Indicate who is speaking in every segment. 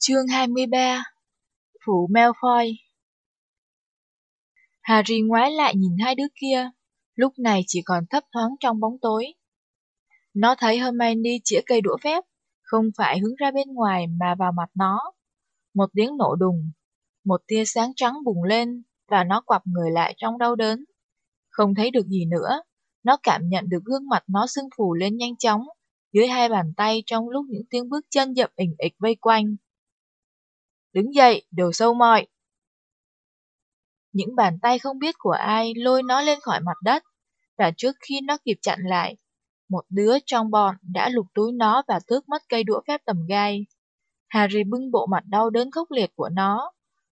Speaker 1: Chương 23 Phụ Malfoy Harry ngoái lại nhìn hai đứa kia, lúc này chỉ còn thấp thoáng trong bóng tối. Nó thấy Hermione chĩa cây đũa phép, không phải hướng ra bên ngoài mà vào mặt nó. Một tiếng nổ đùng, một tia sáng trắng bùng lên và nó quặp người lại trong đau đớn. Không thấy được gì nữa, nó cảm nhận được gương mặt nó sưng phù lên nhanh chóng dưới hai bàn tay trong lúc những tiếng bước chân dậm ỉnh ịch vây quanh. Đứng dậy, đồ sâu mọi. Những bàn tay không biết của ai lôi nó lên khỏi mặt đất, và trước khi nó kịp chặn lại, một đứa trong bọn đã lục túi nó và tước mất cây đũa phép tầm gai. Harry bưng bộ mặt đau đớn khốc liệt của nó,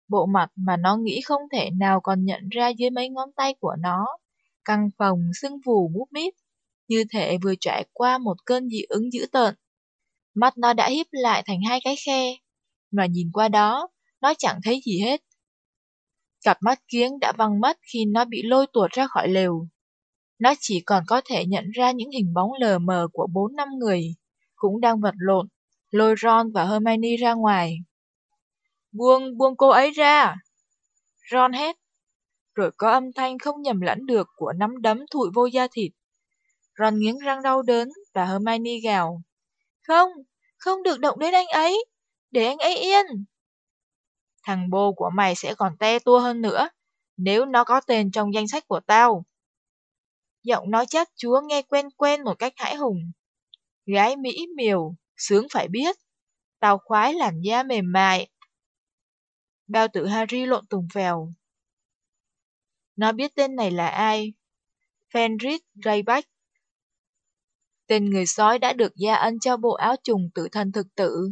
Speaker 1: bộ mặt mà nó nghĩ không thể nào còn nhận ra dưới mấy ngón tay của nó, căng phòng, sưng vù bút mít, như thể vừa trải qua một cơn dị ứng dữ tợn. Mắt nó đã híp lại thành hai cái khe, mà nhìn qua đó, nó chẳng thấy gì hết. Cặp mắt kiếng đã văng mất khi nó bị lôi tuột ra khỏi lều. Nó chỉ còn có thể nhận ra những hình bóng lờ mờ của bốn năm người, cũng đang vật lộn, lôi Ron và Hermione ra ngoài. Buông, buông cô ấy ra! Ron hét, rồi có âm thanh không nhầm lẫn được của nắm đấm thụi vô da thịt. Ron nghiến răng đau đớn và Hermione gào. Không, không được động đến anh ấy, để anh ấy yên. Thằng bô của mày sẽ còn te tua hơn nữa, nếu nó có tên trong danh sách của tao. Giọng nói chát chúa nghe quen quen một cách hãi hùng. Gái Mỹ miều, sướng phải biết. Tao khoái làn da mềm mại. Bao tử Harry lộn tùng phèo. Nó biết tên này là ai. Fenris Greyback. Tên người sói đã được gia ân cho bộ áo trùng tự thân thực tử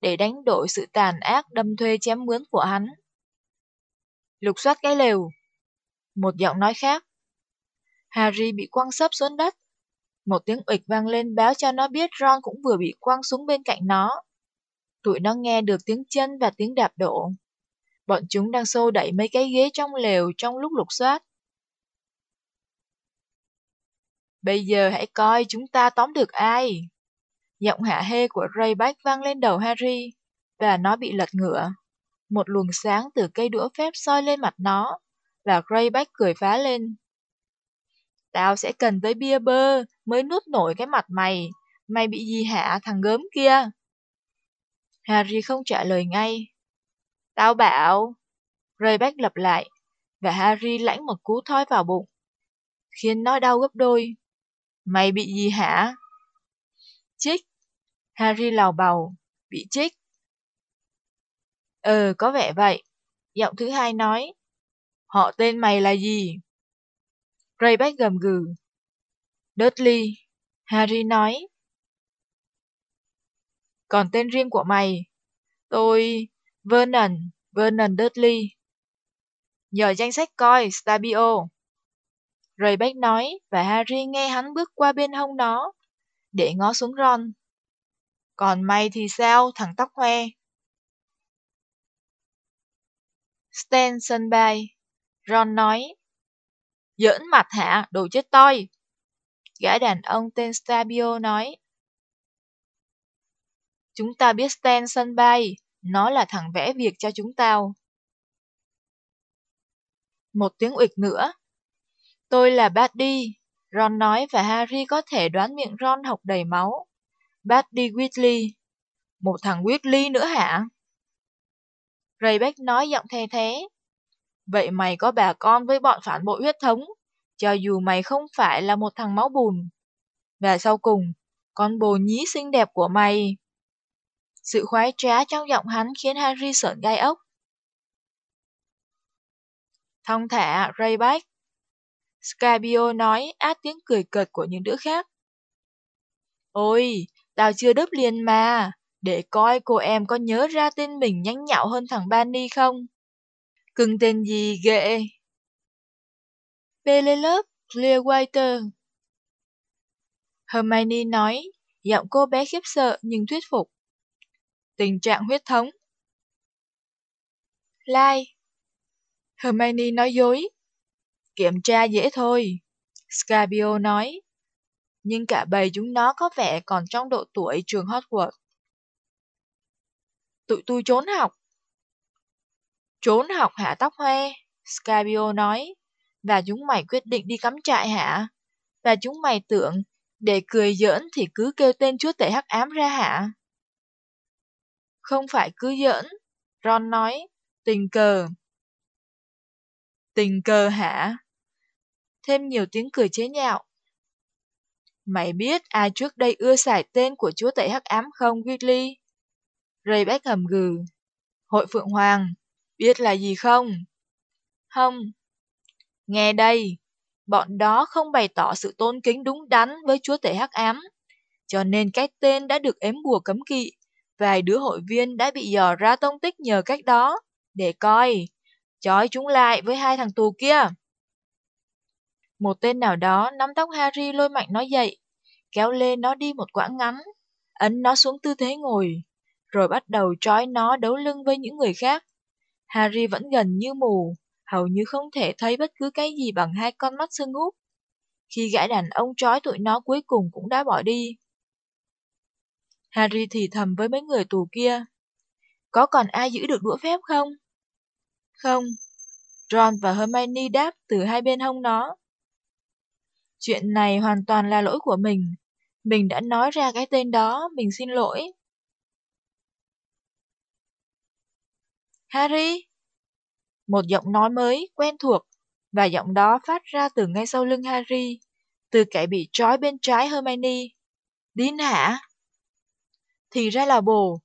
Speaker 1: để đánh đổi sự tàn ác đâm thuê chém mướn của hắn. Lục soát cái lều. Một giọng nói khác. Harry bị quăng sấp xuống đất. Một tiếng ịch vang lên báo cho nó biết Ron cũng vừa bị quăng xuống bên cạnh nó. Tụi nó nghe được tiếng chân và tiếng đạp đổ. Bọn chúng đang xô đẩy mấy cái ghế trong lều trong lúc lục soát. Bây giờ hãy coi chúng ta tóm được ai. Giọng hạ hê của Rayback vang lên đầu Harry, và nó bị lật ngửa. Một luồng sáng từ cây đũa phép soi lên mặt nó, và Greyback cười phá lên. Tao sẽ cần tới bia bơ mới nuốt nổi cái mặt mày. Mày bị gì hả thằng gớm kia? Harry không trả lời ngay. Tao bảo... Greyback lặp lại, và Harry lãnh một cú thoi vào bụng, khiến nó đau gấp đôi. Mày bị gì hả? Chích, Harry lào bầu, bị trích. Ừ, ờ, có vẻ vậy. Giọng thứ hai nói. Họ tên mày là gì? Rayback gầm gừ. Dudley, Harry nói. Còn tên riêng của mày? Tôi... Vernon, Vernon Dudley. Nhờ danh sách coi, Stabio. Rayback nói, và Harry nghe hắn bước qua bên hông nó, để ngó xuống Ron. Còn mày thì sao, thằng tóc hoe? Stan sân bay. Ron nói. Giỡn mặt hả, đồ chết tôi Gã đàn ông tên Stabio nói. Chúng ta biết Stan sân bay, nó là thằng vẽ việc cho chúng tao. Một tiếng ụt nữa. Tôi là Buddy, Ron nói và Harry có thể đoán miệng Ron học đầy máu. Buddy Whitley. Một thằng Whitley nữa hả? Raybeck nói giọng the thế. Vậy mày có bà con với bọn phản bội huyết thống, cho dù mày không phải là một thằng máu bùn. Và sau cùng, con bồ nhí xinh đẹp của mày. Sự khoái trá trong giọng hắn khiến Harry sợn gai ốc. Thông thả, Rayback. Scabio nói át tiếng cười cợt của những đứa khác. Ôi, Tao chưa đớp liền mà, để coi cô em có nhớ ra tên mình nhanh nhạo hơn thằng Bani không. Cưng tên gì ghê? Penelope Clearwater. Hermione nói, giọng cô bé khiếp sợ nhưng thuyết phục. Tình trạng huyết thống. Lai. Hermione nói dối. Kiểm tra dễ thôi. Scabio nói nhưng cả bầy chúng nó có vẻ còn trong độ tuổi trường Hogwarts. tụi tôi trốn học. Trốn học hả tóc hoe? Scabio nói. Và chúng mày quyết định đi cắm trại hả? Và chúng mày tưởng, để cười giỡn thì cứ kêu tên chúa tể hắc ám ra hả? Không phải cứ giỡn, Ron nói, tình cờ. Tình cờ hả? Thêm nhiều tiếng cười chế nhạo. Mày biết ai trước đây ưa xài tên của chúa tể hắc ám không, Gidley? Ray Beck hầm gừ. Hội Phượng Hoàng, biết là gì không? Không. Nghe đây, bọn đó không bày tỏ sự tôn kính đúng đắn với chúa tể hắc ám, cho nên cái tên đã được ếm bùa cấm kỵ. Vài đứa hội viên đã bị dò ra tông tích nhờ cách đó, để coi, chói chúng lại với hai thằng tù kia. Một tên nào đó nắm tóc Harry lôi mạnh nó dậy, kéo lê nó đi một quãng ngắn, ấn nó xuống tư thế ngồi, rồi bắt đầu trói nó đấu lưng với những người khác. Harry vẫn gần như mù, hầu như không thể thấy bất cứ cái gì bằng hai con mắt sưng húp. Khi gã đàn ông trói tụi nó cuối cùng cũng đã bỏ đi. Harry thì thầm với mấy người tù kia. Có còn ai giữ được đũa phép không? Không. Ron và Hermione đáp từ hai bên hông nó. Chuyện này hoàn toàn là lỗi của mình. Mình đã nói ra cái tên đó, mình xin lỗi. Harry! Một giọng nói mới, quen thuộc, và giọng đó phát ra từ ngay sau lưng Harry, từ kẻ bị trói bên trái Hermione. Dean hả? Thì ra là bồ.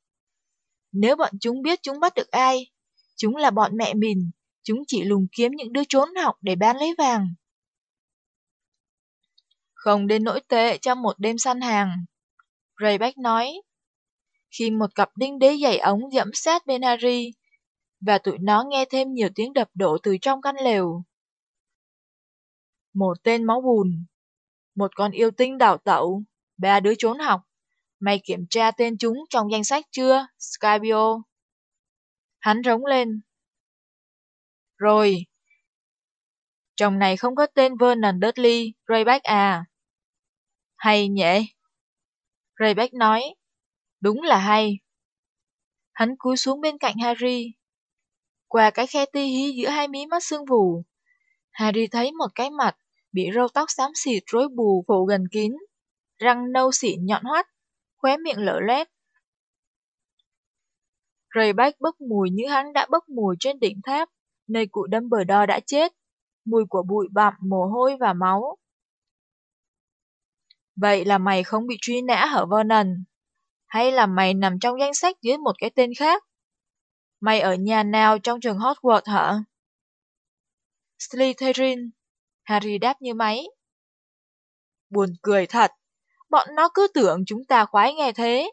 Speaker 1: Nếu bọn chúng biết chúng bắt được ai, chúng là bọn mẹ mình, chúng chỉ lùng kiếm những đứa trốn học để bán lấy vàng. Không đến nỗi tệ trong một đêm săn hàng. Rayback nói. Khi một cặp đinh đế giày ống dẫm sát bên Harry, và tụi nó nghe thêm nhiều tiếng đập đổ từ trong căn lều. Một tên máu bùn, một con yêu tinh đảo tẩu, ba đứa trốn học. Mày kiểm tra tên chúng trong danh sách chưa, Scabio. Hắn rống lên. Rồi. Chồng này không có tên Vernon Dudley, Rayback à? Hay nhỉ? Rebecca nói. Đúng là hay. Hắn cúi xuống bên cạnh Harry, qua cái khe ti hí giữa hai mí mắt sương vù. Harry thấy một cái mặt, bị râu tóc xám xịt rối bù phủ gần kín, răng nâu xịn nhọn hoắt, khóe miệng lở lét. Rebecca bốc mùi như hắn đã bốc mùi trên đỉnh tháp, nơi cụ Dumbledore đã chết, mùi của bụi bặm, mồ hôi và máu. Vậy là mày không bị truy nã hở Vernon? Hay là mày nằm trong danh sách dưới một cái tên khác? Mày ở nhà nào trong trường Hogwarts hả? Slytherin, Harry đáp như máy. Buồn cười thật, bọn nó cứ tưởng chúng ta khoái nghe thế.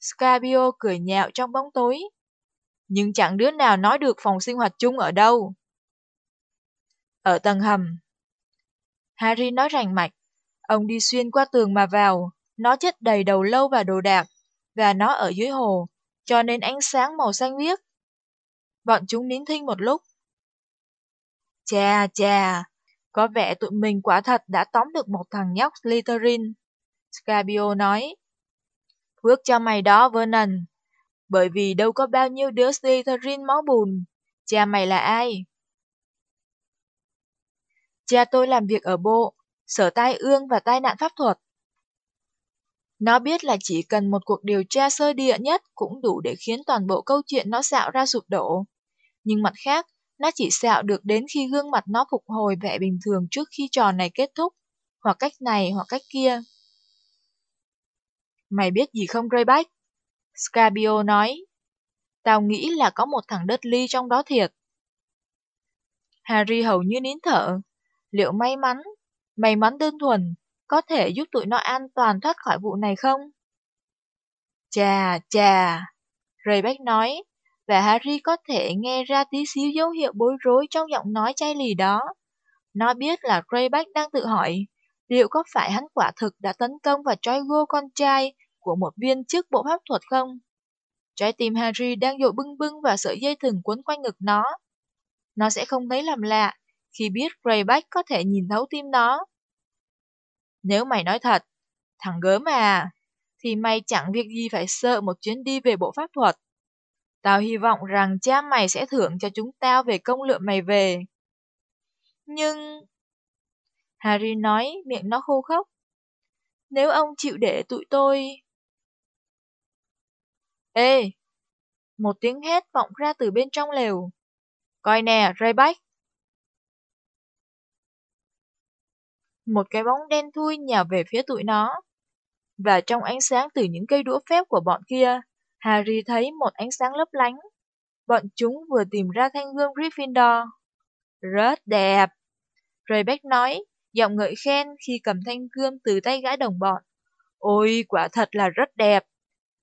Speaker 1: Scabio cười nhạo trong bóng tối. Nhưng chẳng đứa nào nói được phòng sinh hoạt chung ở đâu. Ở tầng hầm. Harry nói rành mạch. Ông đi xuyên qua tường mà vào, nó chất đầy đầu lâu và đồ đạc, và nó ở dưới hồ, cho nên ánh sáng màu xanh biếc. Bọn chúng nín thinh một lúc. Chà chà, có vẻ tụi mình quả thật đã tóm được một thằng nhóc Slytherin. Scabio nói. Phước cho mày đó Vernon, bởi vì đâu có bao nhiêu đứa Slytherin máu bùn. Cha mày là ai? Cha tôi làm việc ở bộ, sở tai ương và tai nạn pháp thuật. Nó biết là chỉ cần một cuộc điều tra sơ địa nhất cũng đủ để khiến toàn bộ câu chuyện nó xạo ra sụp đổ. Nhưng mặt khác, nó chỉ xạo được đến khi gương mặt nó phục hồi vẻ bình thường trước khi trò này kết thúc, hoặc cách này hoặc cách kia. Mày biết gì không Greyback? Scabio nói. Tao nghĩ là có một thằng đất ly trong đó thiệt. Harry hầu như nín thở. Liệu may mắn, may mắn đơn thuần, có thể giúp tụi nó an toàn thoát khỏi vụ này không? Chà, chà, Rebecca nói, và Harry có thể nghe ra tí xíu dấu hiệu bối rối trong giọng nói chai lì đó. Nó biết là Rebecca đang tự hỏi, liệu có phải hắn quả thực đã tấn công và trói gô con trai của một viên chức bộ pháp thuật không? Trái tim Harry đang dội bưng bưng và sợi dây thừng quấn quanh ngực nó. Nó sẽ không thấy làm lạ khi biết Greyback có thể nhìn thấu tim nó. Nếu mày nói thật, thằng gớm à, thì mày chẳng việc gì phải sợ một chuyến đi về bộ pháp thuật. Tao hy vọng rằng cha mày sẽ thưởng cho chúng tao về công lượng mày về. Nhưng... Harry nói, miệng nó khô khốc. Nếu ông chịu để tụi tôi... Ê! Một tiếng hét vọng ra từ bên trong lều. Coi nè, Rayback! Một cái bóng đen thui nhào về phía tụi nó. Và trong ánh sáng từ những cây đũa phép của bọn kia, Harry thấy một ánh sáng lấp lánh. Bọn chúng vừa tìm ra thanh gươm Gryffindor. Rất đẹp! Rebecca nói, giọng ngợi khen khi cầm thanh gươm từ tay gã đồng bọn. Ôi, quả thật là rất đẹp.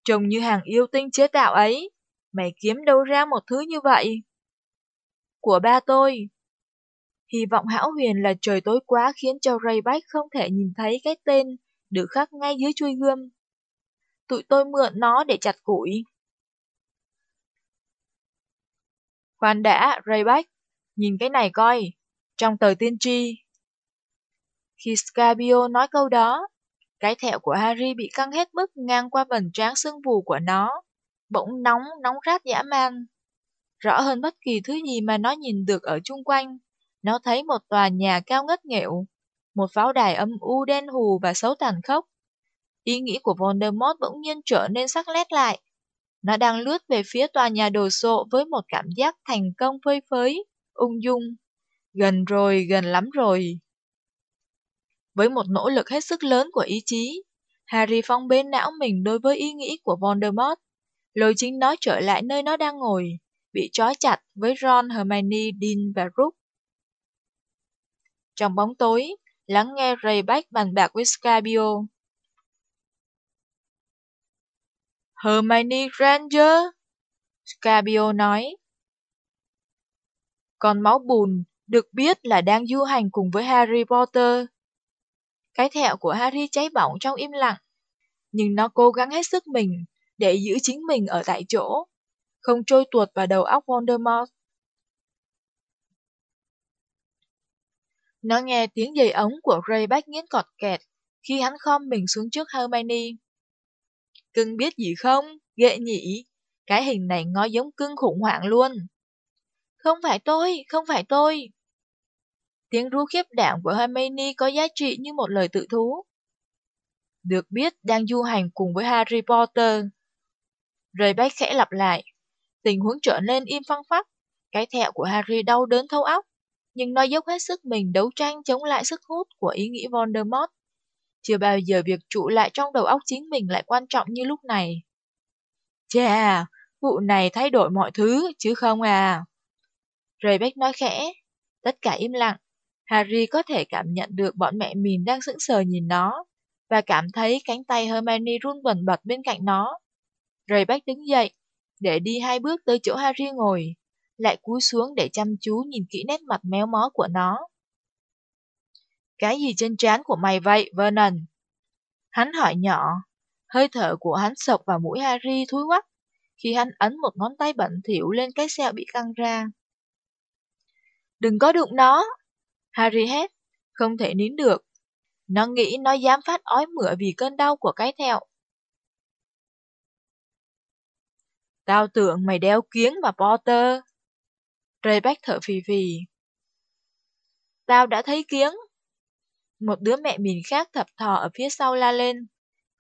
Speaker 1: Trông như hàng yêu tinh chế tạo ấy. Mày kiếm đâu ra một thứ như vậy? Của ba tôi. Hy vọng hão huyền là trời tối quá khiến cho Rayback không thể nhìn thấy cái tên được khắc ngay dưới chui gươm. Tụi tôi mượn nó để chặt củi. Khoan đã, Rayback, nhìn cái này coi, trong tờ tiên tri. Khi Scabio nói câu đó, cái thẹo của Harry bị căng hết mức ngang qua vần tráng xương vù của nó, bỗng nóng, nóng rát dã man. Rõ hơn bất kỳ thứ gì mà nó nhìn được ở chung quanh, nó thấy một tòa nhà cao ngất nghẹo, một pháo đài âm u đen hù và xấu tàn khốc. Ý nghĩ của Voldemort bỗng nhiên trở nên sắc lét lại. Nó đang lướt về phía tòa nhà đồ sộ với một cảm giác thành công phơi phới, ung dung. Gần rồi, gần lắm rồi. Với một nỗ lực hết sức lớn của ý chí, Harry phong bế não mình đối với ý nghĩ của Voldemort, lôi chính nó trở lại nơi nó đang ngồi, bị trói chặt với Ron, Hermione, Dean và Rook. Trong bóng tối, lắng nghe Rayback bàn bạc với Scabio. Hermione Granger, Scabio nói. Còn máu bùn được biết là đang du hành cùng với Harry Potter. Cái thẹo của Harry cháy bỏng trong im lặng, nhưng nó cố gắng hết sức mình để giữ chính mình ở tại chỗ, không trôi tuột vào đầu óc Voldemort. Nó nghe tiếng giày ống của Greyback nghiến cọt kẹt khi hắn khom mình xuống trước Hermione. Cưng biết gì không? Ghệ nhỉ? Cái hình này ngó giống cưng khủng hoảng luôn. Không phải tôi, không phải tôi. Tiếng rú khiếp đảm của Hermione có giá trị như một lời tự thú. Được biết đang du hành cùng với Harry Potter. Rebecca khẽ lặp lại. Tình huống trở nên im phăng phắc. Cái thẹo của Harry đau đớn thấu óc. Nhưng nó dốc hết sức mình đấu tranh chống lại sức hút của ý nghĩ Voldemort. Chưa bao giờ việc trụ lại trong đầu óc chính mình lại quan trọng như lúc này. Chà, vụ này thay đổi mọi thứ, chứ không à. Rebecca nói khẽ. Tất cả im lặng. Harry có thể cảm nhận được bọn mẹ mình đang sững sờ nhìn nó, và cảm thấy cánh tay Hermione run bẩn bật bên cạnh nó. Rebecca đứng dậy, để đi hai bước tới chỗ Harry ngồi, lại cúi xuống để chăm chú nhìn kỹ nét mặt méo mó của nó. Cái gì trên trán của mày vậy, Vernon? Hắn hỏi nhỏ, hơi thở của hắn sộc vào mũi Harry thúi quắc, khi hắn ấn một ngón tay bẩn thỉu lên cái sẹo bị căng ra. Đừng có đụng nó, Harry hét, không thể nín được. Nó nghĩ nó dám phát ói mửa vì cơn đau của cái thẹo. Tao tưởng mày đeo kiếng mà Potter. Rebecca thở phì phì. Tao đã thấy kiếng. Một đứa mẹ mìn khác thập thò ở phía sau la lên.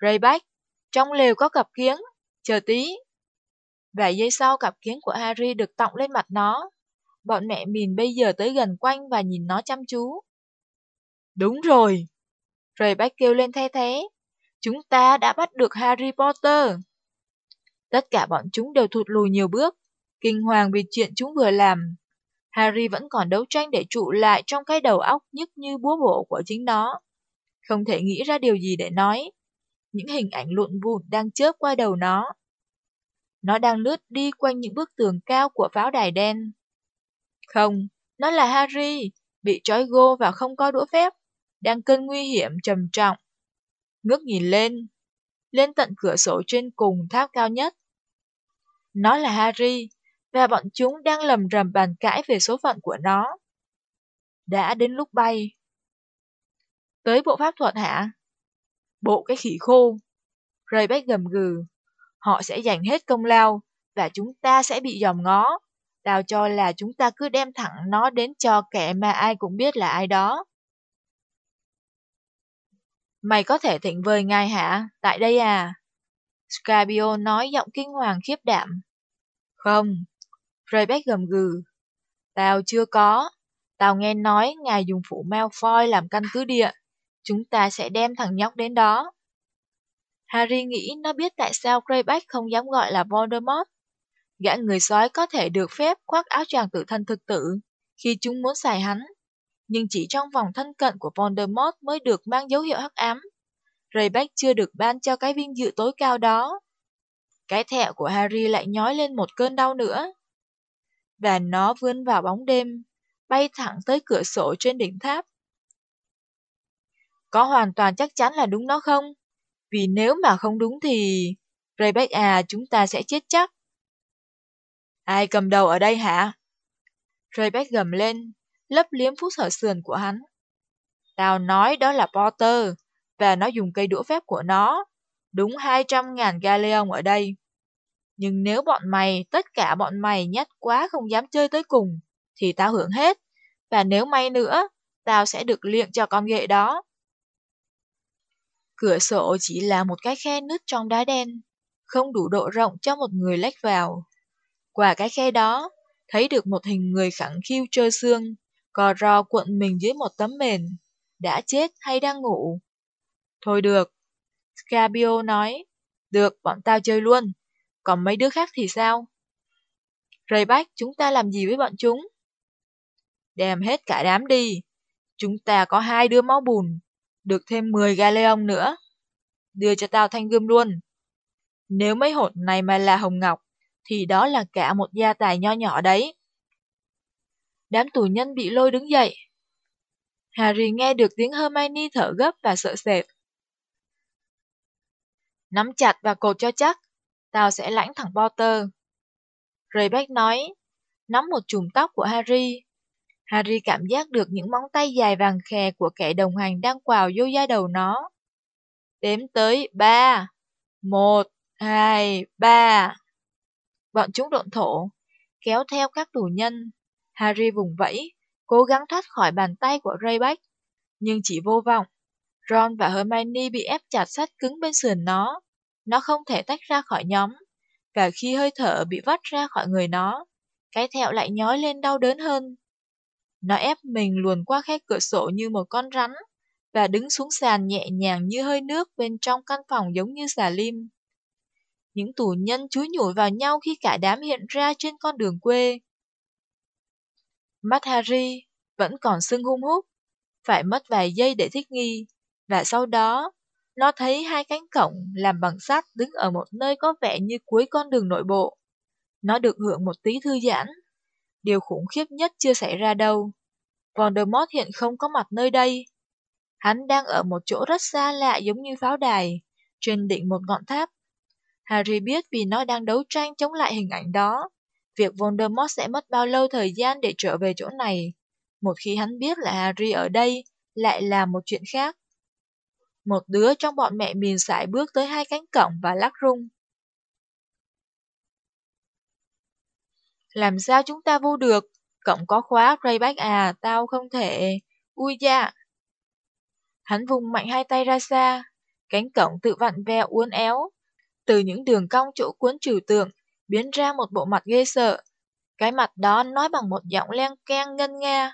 Speaker 1: Rebecca, trong lều có cặp kiếng, chờ tí. Vài giây sau cặp kiếng của Harry được tọng lên mặt nó. Bọn mẹ mìn bây giờ tới gần quanh và nhìn nó chăm chú. Đúng rồi. Rebecca kêu lên thay thế. Chúng ta đã bắt được Harry Potter. Tất cả bọn chúng đều thụt lùi nhiều bước, kinh hoàng vì chuyện chúng vừa làm. Harry vẫn còn đấu tranh để trụ lại trong cái đầu óc nhức như búa bổ của chính nó. Không thể nghĩ ra điều gì để nói. Những hình ảnh lộn vụn đang chớp qua đầu nó. Nó đang lướt đi quanh những bức tường cao của pháo đài đen. Không, nó là Harry, bị trói gô và không có đũa phép, đang cơn nguy hiểm trầm trọng. Ngước nhìn lên, lên tận cửa sổ trên cùng tháp cao nhất. Nó là Harry, và bọn chúng đang lầm rầm bàn cãi về số phận của nó. Đã đến lúc bay. Tới bộ pháp thuật hả? Bộ cái khỉ khô. Greyback gầm gừ. Họ sẽ giành hết công lao, và chúng ta sẽ bị dòm ngó. Tao cho là chúng ta cứ đem thẳng nó đến cho kẻ mà ai cũng biết là ai đó. Mày có thể thịnh vời ngài hả? Tại đây à? Scabio nói giọng kinh hoàng khiếp đảm. Không. Rebecca gầm gừ. Tao chưa có. Tao nghe nói ngài dùng phủ Malfoy làm căn cứ địa. Chúng ta sẽ đem thằng nhóc đến đó. Harry nghĩ nó biết tại sao Greyback không dám gọi là Voldemort. Gã người sói có thể được phép khoác áo choàng tự thân thực tử khi chúng muốn xài hắn, nhưng chỉ trong vòng thân cận của Voldemort mới được mang dấu hiệu hắc ám. Greyback chưa được ban cho cái vinh dự tối cao đó. Cái thẹo của Harry lại nhói lên một cơn đau nữa. Và nó vươn vào bóng đêm, bay thẳng tới cửa sổ trên đỉnh tháp. Có hoàn toàn chắc chắn là đúng nó không? Vì nếu mà không đúng thì... Rebecca à, chúng ta sẽ chết chắc. Ai cầm đầu ở đây hả? Rebecca gầm lên, lấp liếm phút sở sườn của hắn. Tao nói đó là Potter, và nó dùng cây đũa phép của nó. Đúng 200.000 galleon ở đây. Nhưng nếu bọn mày, tất cả bọn mày nhát quá không dám chơi tới cùng, thì tao hưởng hết. Và nếu may nữa, tao sẽ được liệng cho con ghệ đó. Cửa sổ chỉ là một cái khe nứt trong đá đen, không đủ độ rộng cho một người lách vào. Qua cái khe đó, thấy được một hình người khẳng khiu trơ xương, cò rò cuộn mình dưới một tấm mền, đã chết hay đang ngủ. Thôi được, Scabio nói, được, bọn tao chơi luôn, còn mấy đứa khác thì sao? Rời bác, chúng ta làm gì với bọn chúng? Đem hết cả đám đi, chúng ta có hai đứa máu bùn, được thêm 10 galeon nữa. Đưa cho tao thanh gươm luôn. Nếu mấy hột này mà là Hồng Ngọc, thì đó là cả một gia tài nho nhỏ đấy. Đám tù nhân bị lôi đứng dậy. Harry nghe được tiếng Hermione thở gấp và sợ sệt. Nắm chặt và cột cho chắc, tao sẽ lãnh thằng Potter. Rebecca nói, nắm một chùm tóc của Harry Harry cảm giác được những móng tay dài vàng khè của kẻ đồng hành đang quào vô da đầu nó. Đếm tới ba, một, hai, ba. Bọn chúng độn thổ, kéo theo các tù nhân. Harry vùng vẫy, cố gắng thoát khỏi bàn tay của Rebecca, nhưng chỉ vô vọng. Ron và Hermione bị ép chặt sát cứng bên sườn nó. Nó không thể tách ra khỏi nhóm, và khi hơi thở bị vắt ra khỏi người nó, cái thẹo lại nhói lên đau đớn hơn. Nó ép mình luồn qua khe cửa sổ như một con rắn và đứng xuống sàn nhẹ nhàng như hơi nước bên trong căn phòng giống như xà lim. Những tù nhân chúi nhủi vào nhau khi cả đám hiện ra trên con đường quê. Mắt Harry vẫn còn sưng hung hút, phải mất vài giây để thích nghi, và sau đó nó thấy hai cánh cổng làm bằng sắt đứng ở một nơi có vẻ như cuối con đường nội bộ. Nó được hưởng một tí thư giãn Điều khủng khiếp nhất chưa xảy ra đâu. Voldemort hiện không có mặt nơi đây. Hắn đang ở một chỗ rất xa lạ giống như pháo đài, trên đỉnh một ngọn tháp. Harry biết vì nó đang đấu tranh chống lại hình ảnh đó. Việc Voldemort sẽ mất bao lâu thời gian để trở về chỗ này. Một khi hắn biết là Harry ở đây, lại là một chuyện khác. Một đứa trong bọn mẹ miền sải bước tới hai cánh cổng và lắc rung. Làm sao chúng ta vô được? Cổng có khóa, Rayback à, tao không thể. Ui da! Hắn vùng mạnh hai tay ra xa. Cánh cổng tự vặn vẹo uốn éo. Từ những đường cong chỗ cuốn trừu tượng, biến ra một bộ mặt ghê sợ. Cái mặt đó nói bằng một giọng len keng ngân nga.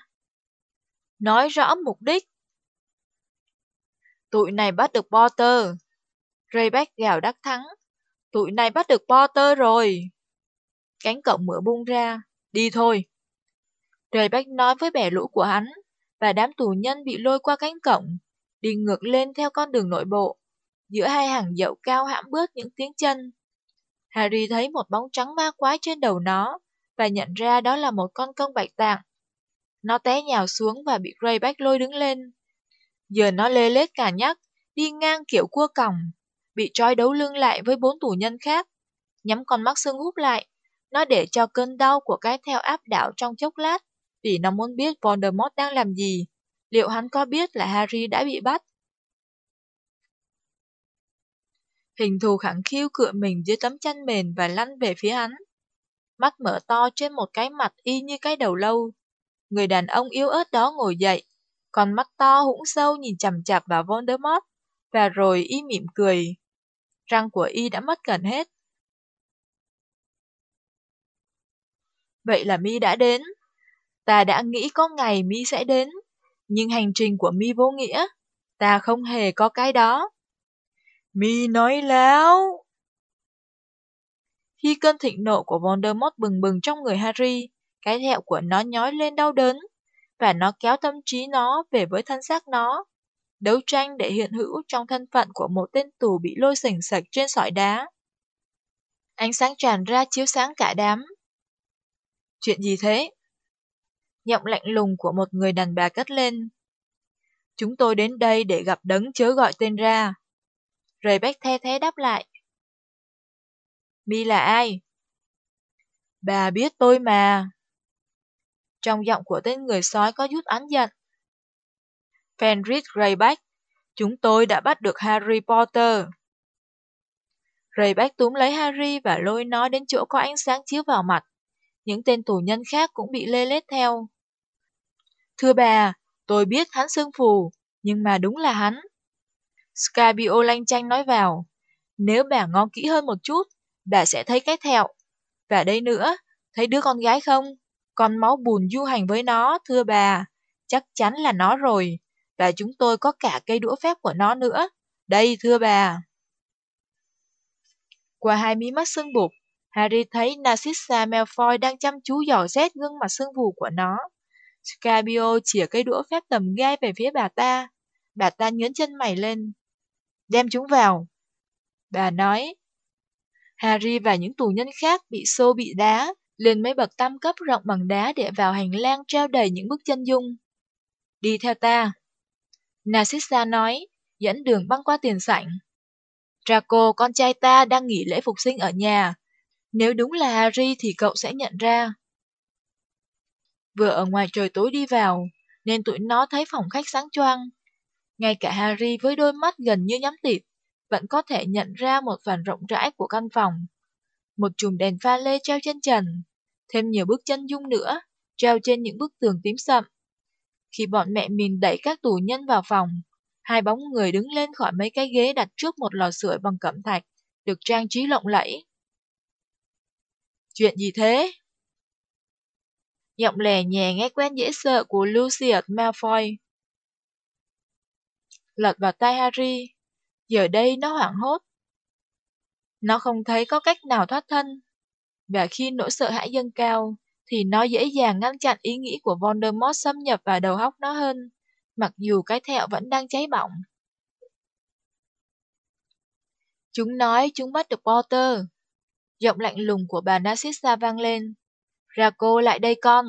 Speaker 1: Nói rõ mục đích. Tụi này bắt được Potter. Greyback gào đắc thắng. Tụi này bắt được Potter rồi. Cánh cổng mở bung ra, đi thôi. Trời nói với bè lũ của hắn, và đám tù nhân bị lôi qua cánh cổng, đi ngược lên theo con đường nội bộ. Giữa hai hàng dậu cao hãm bớt những tiếng chân. Harry thấy một bóng trắng ma quái trên đầu nó, và nhận ra đó là một con công bạch tạng. Nó té nhào xuống và bị Greyback lôi đứng lên. Giờ nó lê lết cả nhắc, đi ngang kiểu cua còng, bị trói đấu lưng lại với bốn tù nhân khác, nhắm con mắt sưng húp lại nó để cho cơn đau của cái theo áp đảo trong chốc lát, vì nó muốn biết Voldemort đang làm gì. Liệu hắn có biết là Harry đã bị bắt? Hình thù khẳng khiu cựa mình dưới tấm chăn mền và lăn về phía hắn. Mắt mở to trên một cái mặt y như cái đầu lâu. Người đàn ông yếu ớt đó ngồi dậy, còn mắt to hũng sâu nhìn chằm chạp vào Voldemort, và rồi y mỉm cười. Răng của y đã mất gần hết. Vậy là mi đã đến. Ta đã nghĩ có ngày mi sẽ đến, nhưng hành trình của mi vô nghĩa. Ta không hề có cái đó. Mi nói láo. Khi cơn thịnh nộ của Voldemort bừng bừng trong người Harry, cái thẹo của nó nhói lên đau đớn, và nó kéo tâm trí nó về với thân xác nó, đấu tranh để hiện hữu trong thân phận của một tên tù bị lôi sỉnh sạch trên sỏi đá. Ánh sáng tràn ra chiếu sáng cả đám. Chuyện gì thế? Giọng lạnh lùng của một người đàn bà cất lên. Chúng tôi đến đây để gặp đấng chớ gọi tên ra. Rebecca the thế đáp lại. Mi là ai? Bà biết tôi mà. Trong giọng của tên người sói có chút án giận. Fenris Greyback, chúng tôi đã bắt được Harry Potter. Greyback túm lấy Harry và lôi nó đến chỗ có ánh sáng chiếu vào mặt. Những tên tù nhân khác cũng bị lê lết theo. Thưa bà, tôi biết hắn sương phù, nhưng mà đúng là hắn. Scabio lanh chanh nói vào. Nếu bà ngon kỹ hơn một chút, bà sẽ thấy cái thẹo. Và đây nữa, thấy đứa con gái không? Con máu bùn du hành với nó, thưa bà. Chắc chắn là nó rồi. Và chúng tôi có cả cây đũa phép của nó nữa. Đây, thưa bà. Qua hai mí mắt sưng bụt, Harry thấy Narcissa Malfoy đang chăm chú dò xét gương mặt sưng vù của nó. Scabio chỉa cây đũa phép tầm gai về phía bà ta. Bà ta nhớn chân mày lên. Đem chúng vào. Bà nói. Harry và những tù nhân khác bị xô bị đá, lên mấy bậc tam cấp rộng bằng đá để vào hành lang treo đầy những bức chân dung. Đi theo ta. Narcissa nói, dẫn đường băng qua tiền sảnh. Draco, con trai ta đang nghỉ lễ phục sinh ở nhà. Nếu đúng là Harry thì cậu sẽ nhận ra. Vừa ở ngoài trời tối đi vào, nên tụi nó thấy phòng khách sáng choang. Ngay cả Harry với đôi mắt gần như nhắm tịt, vẫn có thể nhận ra một phần rộng rãi của căn phòng. Một chùm đèn pha lê treo trên trần, thêm nhiều bức chân dung nữa, treo trên những bức tường tím sậm. Khi bọn mẹ mình đẩy các tù nhân vào phòng, hai bóng người đứng lên khỏi mấy cái ghế đặt trước một lò sưởi bằng cẩm thạch, được trang trí lộng lẫy. Chuyện gì thế? Giọng lè nhẹ nghe quen dễ sợ của Lucius Malfoy. Lật vào tay Harry, giờ đây nó hoảng hốt. Nó không thấy có cách nào thoát thân, và khi nỗi sợ hãi dâng cao, thì nó dễ dàng ngăn chặn ý nghĩ của Voldemort xâm nhập vào đầu óc nó hơn, mặc dù cái thẹo vẫn đang cháy bỏng. Chúng nói chúng bắt được Potter. Giọng lạnh lùng của bà Narcissa vang lên. Raco lại đây con.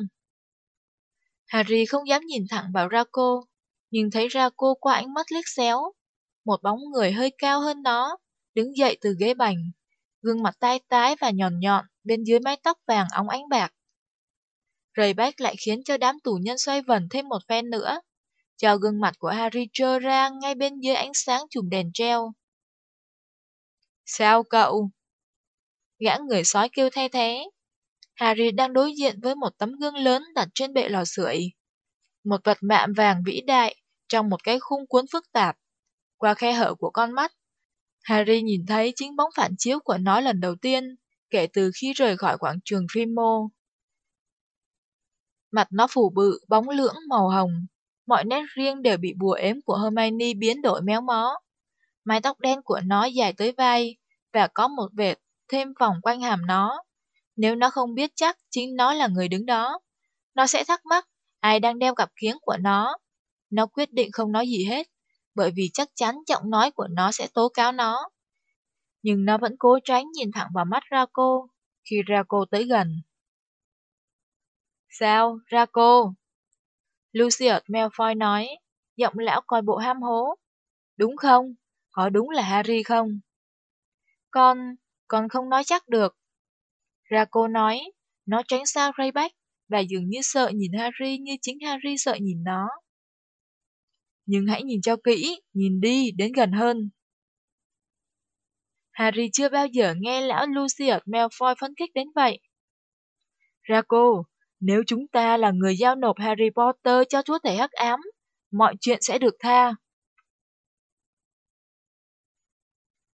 Speaker 1: Harry không dám nhìn thẳng vào Raco, nhưng thấy Raco qua ánh mắt liếc xéo. Một bóng người hơi cao hơn nó, đứng dậy từ ghế bành, gương mặt tai tái và nhọn nhọn bên dưới mái tóc vàng óng ánh bạc. Rầy bách lại khiến cho đám tù nhân xoay vần thêm một phen nữa, cho gương mặt của Harry trơ ra ngay bên dưới ánh sáng chùm đèn treo. Sao cậu? Gã người sói kêu thay thế. Harry đang đối diện với một tấm gương lớn đặt trên bệ lò sưởi. Một vật mạm vàng vĩ đại trong một cái khung cuốn phức tạp. Qua khe hở của con mắt, Harry nhìn thấy chính bóng phản chiếu của nó lần đầu tiên kể từ khi rời khỏi quảng trường Primo. Mặt nó phủ bự, bóng lưỡng, màu hồng. Mọi nét riêng đều bị bùa ếm của Hermione biến đổi méo mó. Mái tóc đen của nó dài tới vai và có một vệt thêm vòng quanh hàm nó. Nếu nó không biết chắc chính nó là người đứng đó, nó sẽ thắc mắc ai đang đeo cặp kiếng của nó. Nó quyết định không nói gì hết, bởi vì chắc chắn giọng nói của nó sẽ tố cáo nó. Nhưng nó vẫn cố tránh nhìn thẳng vào mắt Draco khi Draco tới gần. Sao, Draco? Lucius Malfoy nói, giọng lão coi bộ ham hố. Đúng không? Có đúng là Harry không? Con, con không nói chắc được. Draco nói, nó tránh xa Rayback và dường như sợ nhìn Harry như chính Harry sợ nhìn nó. Nhưng hãy nhìn cho kỹ, nhìn đi, đến gần hơn. Harry chưa bao giờ nghe lão Lucius Malfoy phấn khích đến vậy. Draco, nếu chúng ta là người giao nộp Harry Potter cho chúa tể hắc ám, mọi chuyện sẽ được tha.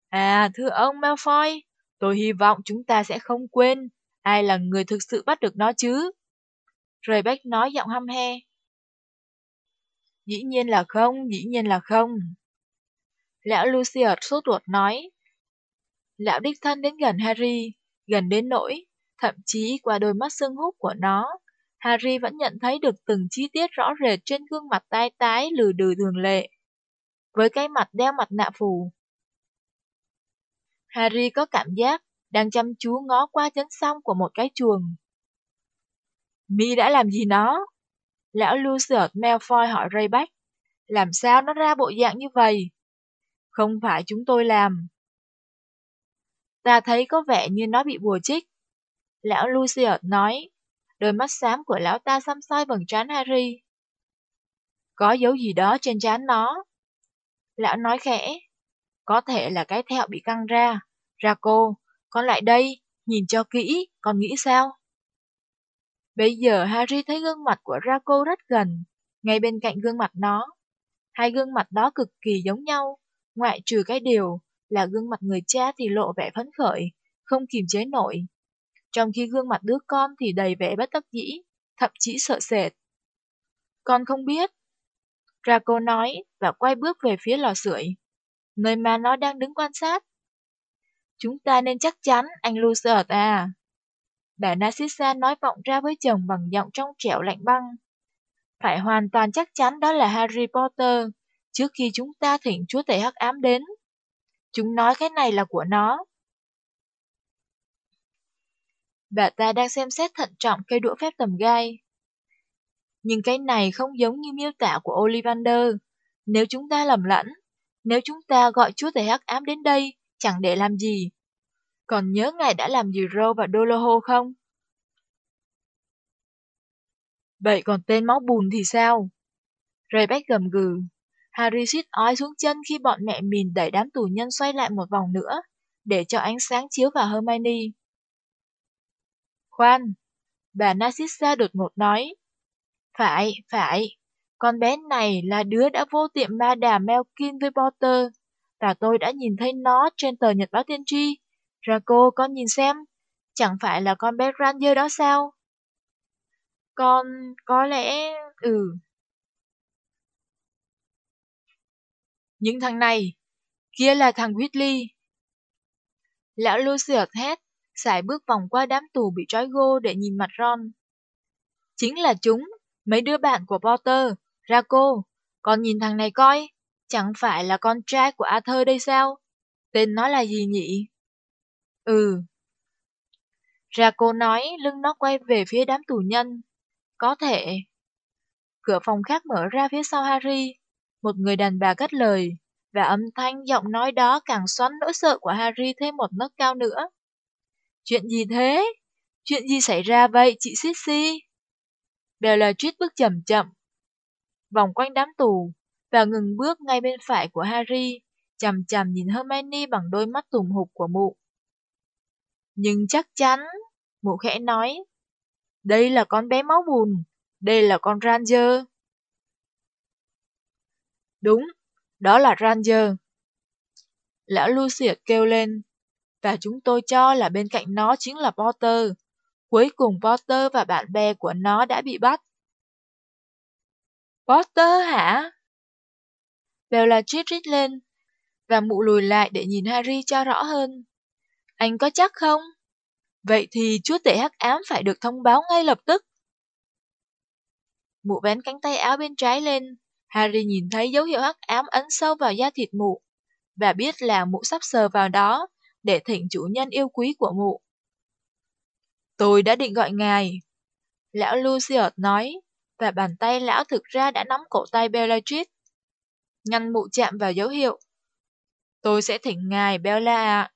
Speaker 1: À, thưa ông Malfoy, tôi hy vọng chúng ta sẽ không quên ai là người thực sự bắt được nó chứ. Rebecca nói giọng hăm he. Dĩ nhiên là không, dĩ nhiên là không. Lão Lucius sốt ruột nói. Lão đích thân đến gần Harry, gần đến nỗi, thậm chí qua đôi mắt sưng húp của nó, Harry vẫn nhận thấy được từng chi tiết rõ rệt trên gương mặt tái tái lừ đừ thường lệ. Với cái mặt đeo mặt nạ phù. Harry có cảm giác đang chăm chú ngó qua chấn song của một cái chuồng. Mi đã làm gì nó? Lão Lucius Malfoy hỏi Rayback. Làm sao nó ra bộ dạng như vậy? Không phải chúng tôi làm. Ta thấy có vẻ như nó bị bùa chích. Lão Lucius nói. Đôi mắt xám của lão ta xăm soi vầng trán Harry. Có dấu gì đó trên trán nó. Lão nói khẽ. Có thể là cái thẹo bị căng ra. Draco, con lại đây, nhìn cho kỹ, con nghĩ sao? Bây giờ Harry thấy gương mặt của Draco rất gần, ngay bên cạnh gương mặt nó. Hai gương mặt đó cực kỳ giống nhau, ngoại trừ cái điều là gương mặt người cha thì lộ vẻ phấn khởi, không kiềm chế nổi. Trong khi gương mặt đứa con thì đầy vẻ bất đắc dĩ, thậm chí sợ sệt. Con không biết. Draco nói và quay bước về phía lò sưởi, nơi mà nó đang đứng quan sát. Chúng ta nên chắc chắn, anh Lucert à. Bà Narcissa nói vọng ra với chồng bằng giọng trong trẻo lạnh băng. Phải hoàn toàn chắc chắn đó là Harry Potter, trước khi chúng ta thỉnh chúa tể hắc ám đến. Chúng nói cái này là của nó. Bà ta đang xem xét thận trọng cây đũa phép tầm gai. Nhưng cái này không giống như miêu tả của Ollivander. Nếu chúng ta lầm lẫn, nếu chúng ta gọi chúa tể hắc ám đến đây, chẳng để làm gì. Còn nhớ ngài đã làm gì Rô và Doloho không? Vậy còn tên máu bùn thì sao? Rebecca gầm gừ. Harry suýt ói xuống chân khi bọn mẹ mình đẩy đám tù nhân xoay lại một vòng nữa, để cho ánh sáng chiếu vào Hermione. Khoan, bà Narcissa đột ngột nói. Phải, phải, con bé này là đứa đã vô tiệm ma đà Melkin với Potter, và tôi đã nhìn thấy nó trên tờ nhật báo tiên tri. Ra cô con nhìn xem, chẳng phải là con bé Ranger đó sao? Con, có lẽ, ừ. Những thằng này, kia là thằng Whitley. Lão Lucius hét, xài bước vòng qua đám tù bị trói gô để nhìn mặt Ron. Chính là chúng, mấy đứa bạn của Potter, Ra cô, con nhìn thằng này coi, chẳng phải là con trai của Arthur đây sao? Tên nó là gì nhỉ? Ừ. Draco nói lưng nó quay về phía đám tù nhân. Có thể. Cửa phòng khác mở ra phía sau Harry. Một người đàn bà cất lời, và âm thanh giọng nói đó càng xoắn nỗi sợ của Harry thêm một nấc cao nữa. Chuyện gì thế? Chuyện gì xảy ra vậy, chị Sissy? Bellatrix bước chậm chậm, vòng quanh đám tù, và ngừng bước ngay bên phải của Harry, chằm chằm nhìn Hermione bằng đôi mắt tùm hụt của mụ. Nhưng chắc chắn, mụ khẽ nói, đây là con bé máu bùn, đây là con Ranger. Đúng, đó là Ranger. Lão Lucia kêu lên, và chúng tôi cho là bên cạnh nó chính là Potter. Cuối cùng Potter và bạn bè của nó đã bị bắt. Potter hả? Bellatrix rít lên, và mụ lùi lại để nhìn Harry cho rõ hơn. Anh có chắc không? Vậy thì chúa tể hắc ám phải được thông báo ngay lập tức. Mụ vén cánh tay áo bên trái lên, Harry nhìn thấy dấu hiệu hắc ám ấn sâu vào da thịt mụ, và biết là mụ sắp sờ vào đó để thỉnh chủ nhân yêu quý của mụ. Tôi đã định gọi ngài. Lão Lucius nói, và bàn tay lão thực ra đã nắm cổ tay Bellatrix. Ngăn mụ chạm vào dấu hiệu. Tôi sẽ thỉnh ngài Bella ạ.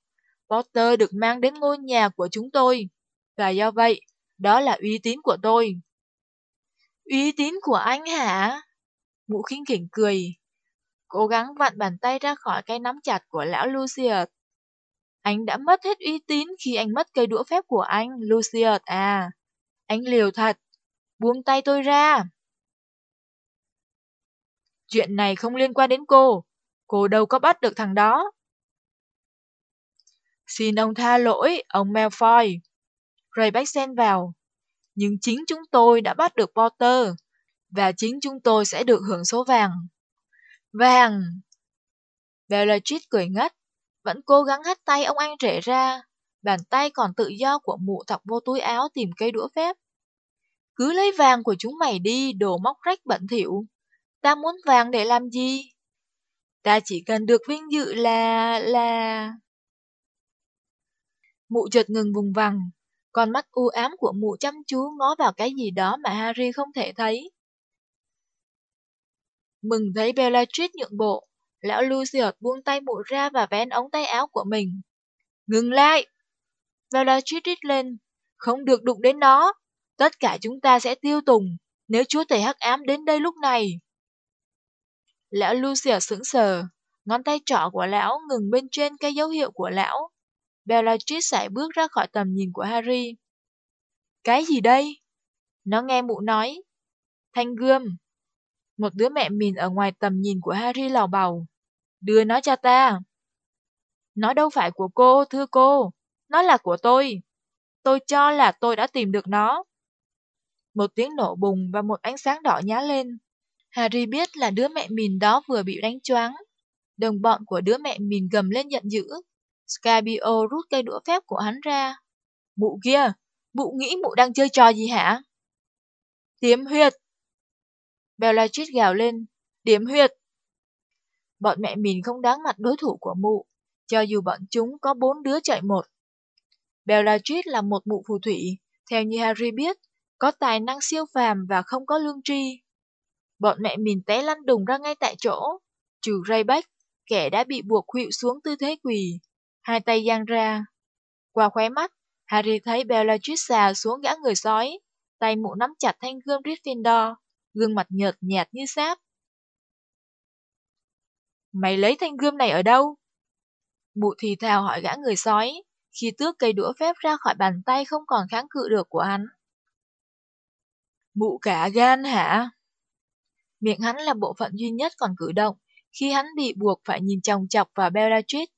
Speaker 1: Potter được mang đến ngôi nhà của chúng tôi, và do vậy, đó là uy tín của tôi. Uy tín của anh hả? Mụ khinh khỉnh cười, cố gắng vặn bàn tay ra khỏi cái nắm chặt của lão Lucius. Anh đã mất hết uy tín khi anh mất cây đũa phép của anh, Lucius à. Anh liều thật. Buông tay tôi ra. Chuyện này không liên quan đến cô. Cô đâu có bắt được thằng đó. Xin ông tha lỗi, ông Malfoy. Ray xen vào. Nhưng chính chúng tôi đã bắt được Potter. Và chính chúng tôi sẽ được hưởng số vàng. Vàng! Bellatrix cười ngất vẫn cố gắng hắt tay ông anh rể ra, bàn tay còn tự do của mụ thọc vô túi áo tìm cây đũa phép. Cứ lấy vàng của chúng mày đi, đồ móc rách bẩn thỉu. Ta muốn vàng để làm gì? Ta chỉ cần được vinh dự là... là... Mụ chợt ngừng vùng vằng, con mắt u ám của mụ chăm chú ngó vào cái gì đó mà Harry không thể thấy. Mừng thấy Bellatrix nhượng bộ, Lão Lucius buông tay mụ ra và vén ống tay áo của mình. Ngừng lại! Bellatrix rít lên. Không được đụng đến nó. Tất cả chúng ta sẽ tiêu tùng nếu chúa tể hắc ám đến đây lúc này. Lão Lucius sững sờ. Ngón tay trỏ của lão ngừng bên trên cái dấu hiệu của lão. Bellatrix sải bước ra khỏi tầm nhìn của Harry. Cái gì đây? Nó nghe mụ nói. Thanh gươm. Một đứa mẹ mìn ở ngoài tầm nhìn của Harry lào bầu. Đưa nó cho ta. Nó đâu phải của cô, thưa cô. Nó là của tôi. Tôi cho là tôi đã tìm được nó. Một tiếng nổ bùng và một ánh sáng đỏ nhá lên. Harry biết là đứa mẹ mìn đó vừa bị đánh choáng. Đồng bọn của đứa mẹ mìn gầm lên giận dữ. Scabio rút cây đũa phép của hắn ra. Mụ kia, mụ nghĩ mụ đang chơi trò gì hả? Tiếm huyệt. Bellatrix gào lên. Điểm huyệt. Bọn mẹ mình không đáng mặt đối thủ của mụ, cho dù bọn chúng có bốn đứa chạy một. Bellatrix là một mụ phù thủy, theo như Harry biết, có tài năng siêu phàm và không có lương tri. Bọn mẹ mình té lăn đùng ra ngay tại chỗ, trừ Rayback, kẻ đã bị buộc khuỵu xuống tư thế quỳ, hai tay giang ra. Qua khóe mắt, Harry thấy Bellatrix xuống gã người sói, tay mụ nắm chặt thanh gươm Gryffindor, gương mặt nhợt nhạt như sáp. Mày lấy thanh gươm này ở đâu? Mụ thì thào hỏi gã người sói, khi tước cây đũa phép ra khỏi bàn tay không còn kháng cự được của hắn. Mụ cả gan hả? Miệng hắn là bộ phận duy nhất còn cử động, khi hắn bị buộc phải nhìn chòng chọc vào Bellatrix.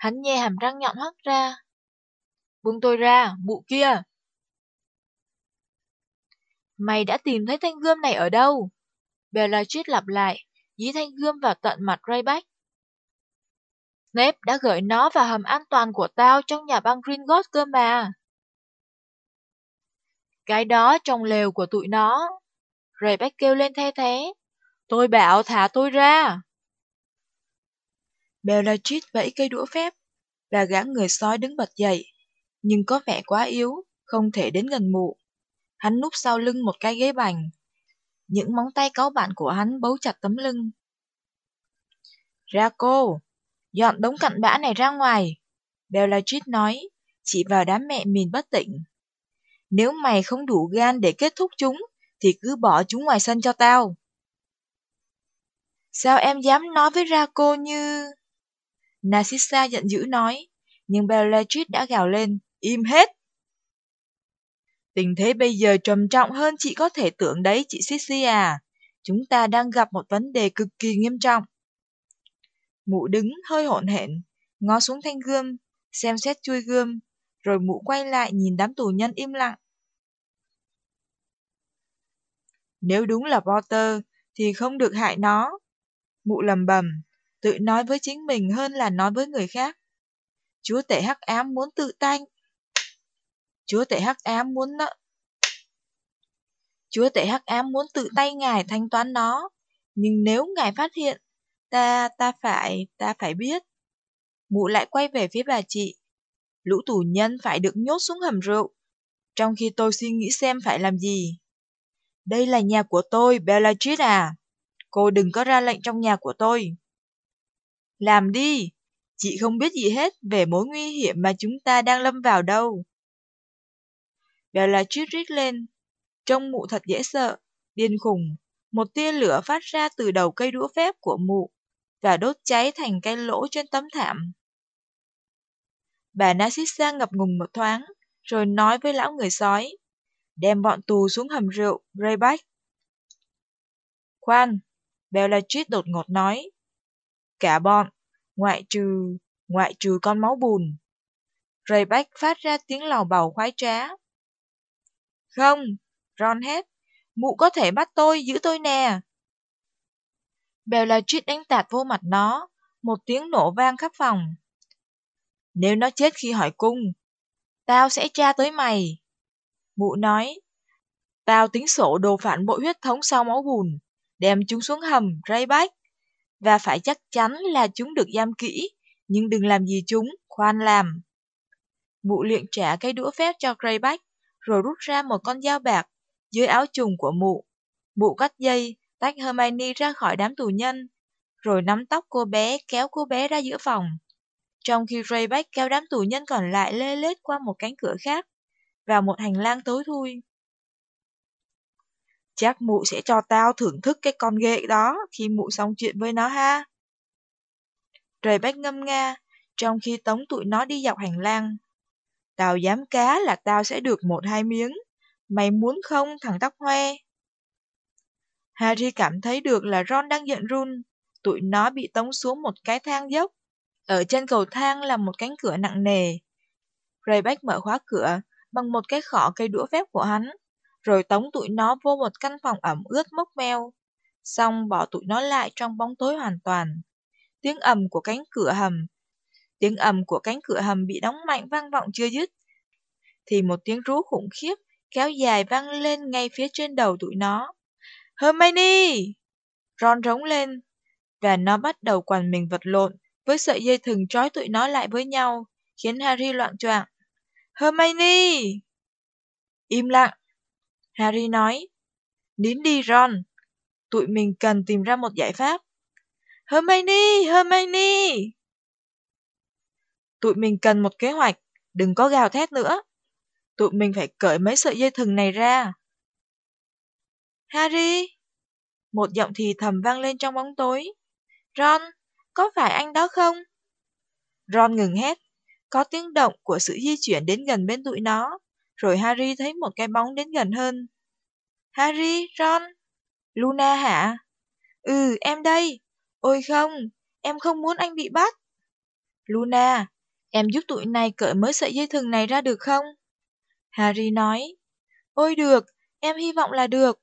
Speaker 1: Hắn nhe hàm răng nhọn hoắt ra. Buông tôi ra, mụ kia! Mày đã tìm thấy thanh gươm này ở đâu? Bellatrix lặp lại, dí thanh gươm vào tận mặt Rayback. Snape đã gửi nó vào hầm an toàn của tao trong nhà băng Gringotts cơ mà. Cái đó trong lều của tụi nó. Rayback kêu lên the thế. Tôi bảo thả tôi ra. Bellatrix vẫy cây đũa phép, và gã người sói đứng bật dậy, nhưng có vẻ quá yếu, không thể đến gần mụ. Hắn núp sau lưng một cái ghế bành, những móng tay cáu bạn của hắn bấu chặt tấm lưng. Ra cô, dọn đống cặn bã này ra ngoài. Bellatrix nói, chỉ vào đám mẹ mình bất tỉnh. Nếu mày không đủ gan để kết thúc chúng, thì cứ bỏ chúng ngoài sân cho tao. Sao em dám nói với Raco như... Narcissa giận dữ nói, nhưng Bellatrix đã gào lên, im hết. Tình thế bây giờ trầm trọng hơn chị có thể tưởng đấy chị Sissy à. Chúng ta đang gặp một vấn đề cực kỳ nghiêm trọng. Mụ đứng hơi hỗn hển, ngó xuống thanh gươm, xem xét chui gươm, rồi mụ quay lại nhìn đám tù nhân im lặng. Nếu đúng là Potter, thì không được hại nó. Mụ lầm bầm, tự nói với chính mình hơn là nói với người khác. Chúa tể hắc ám muốn tự tay Chúa tể hắc ám muốn nợ. Chúa tể hắc ám muốn tự tay ngài thanh toán nó, nhưng nếu ngài phát hiện, ta, ta phải, ta phải biết. Mụ lại quay về phía bà chị. Lũ tù nhân phải được nhốt xuống hầm rượu, trong khi tôi suy nghĩ xem phải làm gì. Đây là nhà của tôi, Bellatrix à. Cô đừng có ra lệnh trong nhà của tôi. Làm đi, chị không biết gì hết về mối nguy hiểm mà chúng ta đang lâm vào đâu. Bellatrix rít lên. Trông mụ thật dễ sợ, điên khùng. Một tia lửa phát ra từ đầu cây đũa phép của mụ và đốt cháy thành cái lỗ trên tấm thảm. Bà Narcissa ngập ngùng một thoáng, rồi nói với lão người sói. Đem bọn tù xuống hầm rượu, Rayback. Khoan, Bellatrix đột ngột nói. Cả bọn, ngoại trừ, ngoại trừ con máu bùn. Greyback phát ra tiếng lào bầu khoái trá. Không, Ron hét. Mụ có thể bắt tôi, giữ tôi nè. Bellatrix đánh tạt vô mặt nó, một tiếng nổ vang khắp phòng. Nếu nó chết khi hỏi cung, tao sẽ tra tới mày. Mụ nói, tao tính sổ đồ phản bội huyết thống sau máu bùn, đem chúng xuống hầm, Rayback. Và phải chắc chắn là chúng được giam kỹ, nhưng đừng làm gì chúng, khoan làm. Mụ luyện trả cái đũa phép cho Greyback, rồi rút ra một con dao bạc dưới áo trùng của mụ. Mụ cắt dây, tách Hermione ra khỏi đám tù nhân, rồi nắm tóc cô bé kéo cô bé ra giữa phòng. Trong khi Greyback kéo đám tù nhân còn lại lê lết qua một cánh cửa khác, vào một hành lang tối thui. Chắc mụ sẽ cho tao thưởng thức cái con ghệ đó khi mụ xong chuyện với nó ha. Greyback ngâm nga, trong khi tống tụi nó đi dọc hành lang. Tao dám cá là tao sẽ được một hai miếng. Mày muốn không thằng tóc hoe? Harry cảm thấy được là Ron đang giận run. Tụi nó bị tống xuống một cái thang dốc. Ở trên cầu thang là một cánh cửa nặng nề. Rebecca mở khóa cửa bằng một cái khỏ cây đũa phép của hắn, rồi tống tụi nó vô một căn phòng ẩm ướt mốc meo. Xong bỏ tụi nó lại trong bóng tối hoàn toàn. Tiếng ầm của cánh cửa hầm Tiếng ầm của cánh cửa hầm bị đóng mạnh vang vọng chưa dứt. Thì một tiếng rú khủng khiếp kéo dài vang lên ngay phía trên đầu tụi nó. Hermione! Ron rống lên, và nó bắt đầu quằn mình vật lộn với sợi dây thừng trói tụi nó lại với nhau, khiến Harry loạn choạng. Hermione! Im lặng, Harry nói. Nín đi Ron, tụi mình cần tìm ra một giải pháp. Hermione! Hermione! Tụi mình cần một kế hoạch, đừng có gào thét nữa. Tụi mình phải cởi mấy sợi dây thừng này ra. Harry! Một giọng thì thầm vang lên trong bóng tối. Ron, có phải anh đó không? Ron ngừng hét. Có tiếng động của sự di chuyển đến gần bên tụi nó. Rồi Harry thấy một cái bóng đến gần hơn. Harry, Ron. Luna hả? Ừ, em đây. Ôi không, em không muốn anh bị bắt. Luna, em giúp tụi này cởi mới sợi dây thừng này ra được không? Harry nói. Ôi được, em hy vọng là được.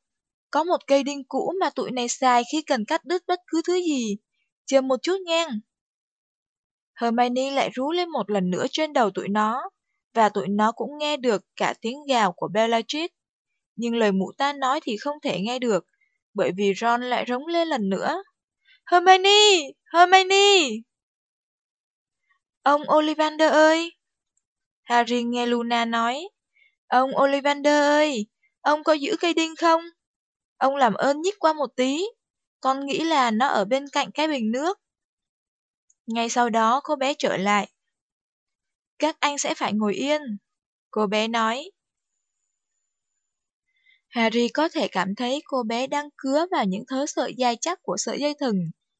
Speaker 1: Có một cây đinh cũ mà tụi này xài khi cần cắt đứt bất cứ thứ gì. Chờ một chút nghe. Hermione lại rú lên một lần nữa trên đầu tụi nó, và tụi nó cũng nghe được cả tiếng gào của Bellatrix. Nhưng lời mụ ta nói thì không thể nghe được, bởi vì Ron lại rống lên lần nữa. Hermione! Hermione! Ông Ollivander ơi! Harry nghe Luna nói. Ông Ollivander ơi! Ông có giữ cây đinh không? Ông làm ơn nhích qua một tí. Con nghĩ là nó ở bên cạnh cái bình nước. Ngay sau đó cô bé trở lại. Các anh sẽ phải ngồi yên. Cô bé nói. Harry có thể cảm thấy cô bé đang cứa vào những thớ sợi dai chắc của sợi dây thừng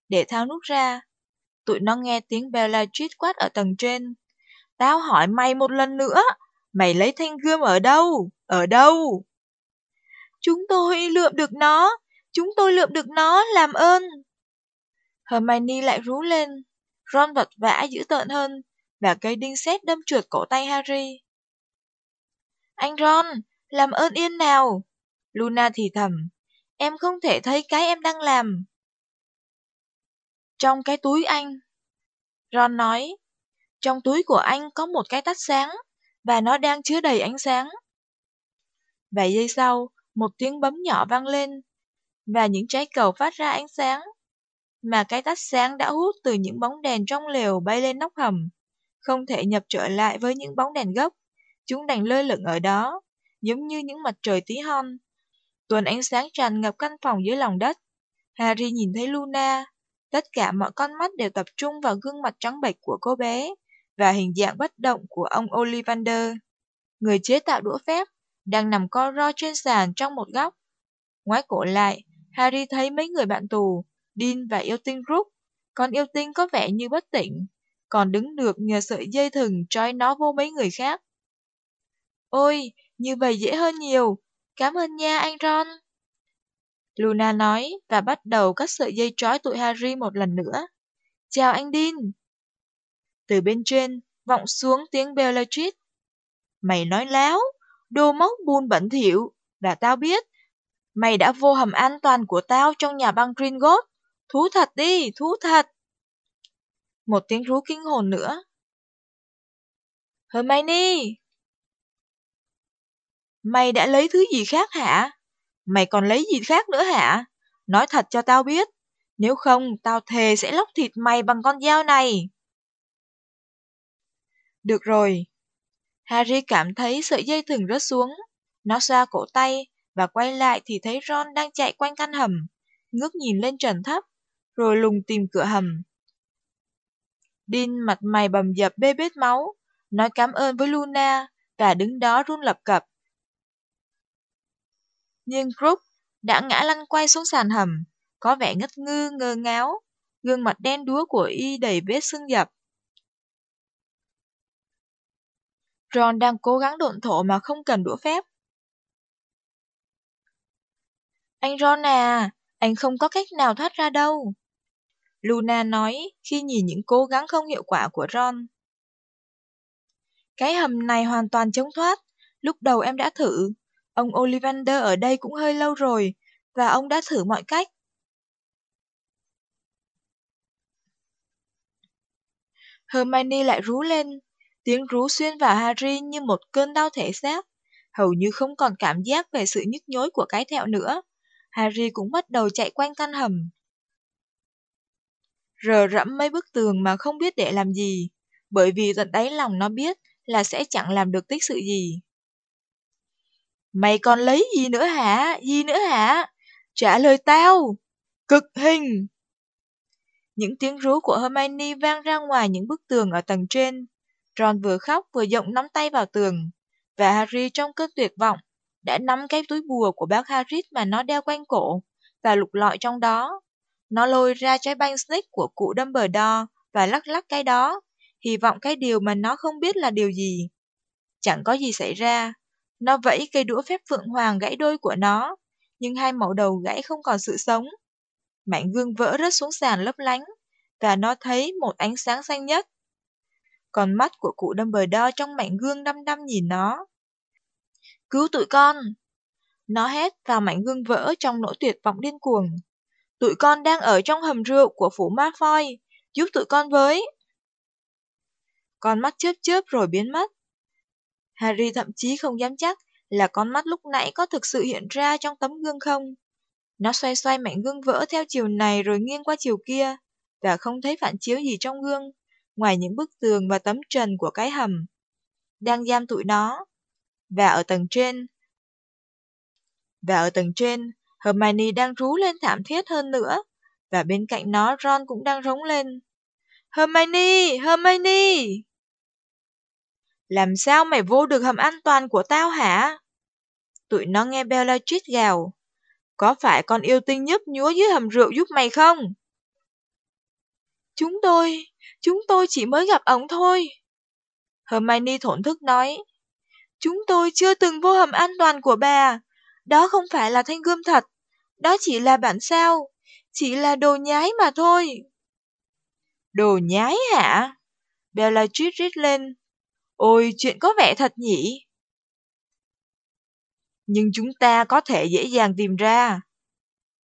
Speaker 1: để tháo nút ra. Tụi nó nghe tiếng Bellatrix quát ở tầng trên. Tao hỏi mày một lần nữa, mày lấy thanh gươm ở đâu? Ở đâu? Chúng tôi lượm được nó, chúng tôi lượm được nó, làm ơn. Hermione lại rú lên, Ron vật vã dữ tợn hơn, và cây đinh sét đâm trượt cổ tay Harry. Anh Ron, làm ơn yên nào. Luna thì thầm, em không thể thấy cái em đang làm. Trong cái túi anh. Ron nói, trong túi của anh có một cái tắt sáng, và nó đang chứa đầy ánh sáng. Vài giây sau, một tiếng bấm nhỏ vang lên, và những trái cầu phát ra ánh sáng, mà cái tắt sáng đã hút từ những bóng đèn trong lều bay lên nóc hầm, không thể nhập trở lại với những bóng đèn gốc, chúng đành lơ lửng ở đó, giống như những mặt trời tí hon. Tuần ánh sáng tràn ngập căn phòng dưới lòng đất. Harry nhìn thấy Luna. Tất cả mọi con mắt đều tập trung vào gương mặt trắng bệch của cô bé và hình dạng bất động của ông Ollivander, người chế tạo đũa phép đang nằm co ro trên sàn trong một góc. Ngoái cổ lại, Harry thấy mấy người bạn tù, Dean và yêu tinh Rook. Còn yêu tinh có vẻ như bất tỉnh còn đứng được nhờ sợi dây thừng trói nó vô mấy người khác. Ôi, như vậy dễ hơn nhiều, cảm ơn nha anh Ron. Luna nói và bắt đầu cắt sợi dây trói tụi Harry một lần nữa. Chào anh Dean. Từ bên trên, vọng xuống tiếng Bellatrix. Mày nói láo, đồ mốc buôn bẩn thỉu, và tao biết. Mày đã vô hầm an toàn của tao trong nhà băng Gringotts. Thú thật đi, thú thật. Một tiếng rú kinh hồn nữa. Hermione! Mày đã lấy thứ gì khác hả? Mày còn lấy gì khác nữa hả? Nói thật cho tao biết. Nếu không, tao thề sẽ lóc thịt mày bằng con dao này. Được rồi. Harry cảm thấy sợi dây thừng rớt xuống. Nó xoa cổ tay và quay lại thì thấy Ron đang chạy quanh căn hầm, ngước nhìn lên trần thấp, rồi lùng tìm cửa hầm. Dean mặt mày bầm dập bê bết máu, nói cảm ơn với Luna và đứng đó run lập cập. Nhưng Crook đã ngã lăn quay xuống sàn hầm, có vẻ ngất ngư ngơ ngáo, gương mặt đen đúa của y đầy vết sưng dập. Ron đang cố gắng độn thổ mà không cần đũa phép. Anh Ron à, anh không có cách nào thoát ra đâu. Luna nói khi nhìn những cố gắng không hiệu quả của Ron. Cái hầm này hoàn toàn chống thoát. Lúc đầu em đã thử. Ông Ollivander ở đây cũng hơi lâu rồi, và ông đã thử mọi cách. Hermione lại rú lên. Tiếng rú xuyên vào Harry như một cơn đau thể xác. Hầu như không còn cảm giác về sự nhức nhối của cái thẹo nữa. Harry cũng bắt đầu chạy quanh căn hầm. Rờ rẫm mấy bức tường mà không biết để làm gì, bởi vì tận đáy lòng nó biết là sẽ chẳng làm được tích sự gì. Mày còn lấy gì nữa hả? Gì nữa hả? Trả lời tao! Cực hình! Những tiếng rú của Hermione vang ra ngoài những bức tường ở tầng trên. Ron vừa khóc vừa giọng nắm tay vào tường, và Harry trong cơn tuyệt vọng đã nắm cái túi bùa của bác Harris mà nó đeo quanh cổ và lục lọi trong đó. Nó lôi ra trái banh snake của cụ Dumbledore và lắc lắc cái đó, hy vọng cái điều mà nó không biết là điều gì. Chẳng có gì xảy ra. Nó vẫy cây đũa phép phượng hoàng gãy đôi của nó, nhưng hai mẫu đầu gãy không còn sự sống. Mảnh gương vỡ rớt xuống sàn lấp lánh, và nó thấy một ánh sáng xanh nhất. Còn mắt của cụ Dumbledore trong mảnh gương đăm đăm nhìn nó. Cứu tụi con! Nó hét vào mảnh gương vỡ trong nỗi tuyệt vọng điên cuồng. Tụi con đang ở trong hầm rượu của phủ Malfoy, giúp tụi con với. Con mắt chớp chớp rồi biến mất. Harry thậm chí không dám chắc là con mắt lúc nãy có thực sự hiện ra trong tấm gương không. Nó xoay xoay mảnh gương vỡ theo chiều này rồi nghiêng qua chiều kia, và không thấy phản chiếu gì trong gương, ngoài những bức tường và tấm trần của cái hầm. Đang giam tụi nó. Và ở tầng trên, và ở tầng trên, Hermione đang rú lên thảm thiết hơn nữa, và bên cạnh nó Ron cũng đang rống lên. Hermione! Hermione! Làm sao mày vô được hầm an toàn của tao hả? Tụi nó nghe Bellatrix gào. Có phải con yêu tinh nhấp nhúa dưới hầm rượu giúp mày không? Chúng tôi, chúng tôi chỉ mới gặp ổng thôi. Hermione thổn thức nói. Chúng tôi chưa từng vô hầm an toàn của bà. Đó không phải là thanh gươm thật. Đó chỉ là bản sao. Chỉ là đồ nhái mà thôi. Đồ nhái hả? Bellatrix rít lên. Ôi, chuyện có vẻ thật nhỉ? Nhưng chúng ta có thể dễ dàng tìm ra.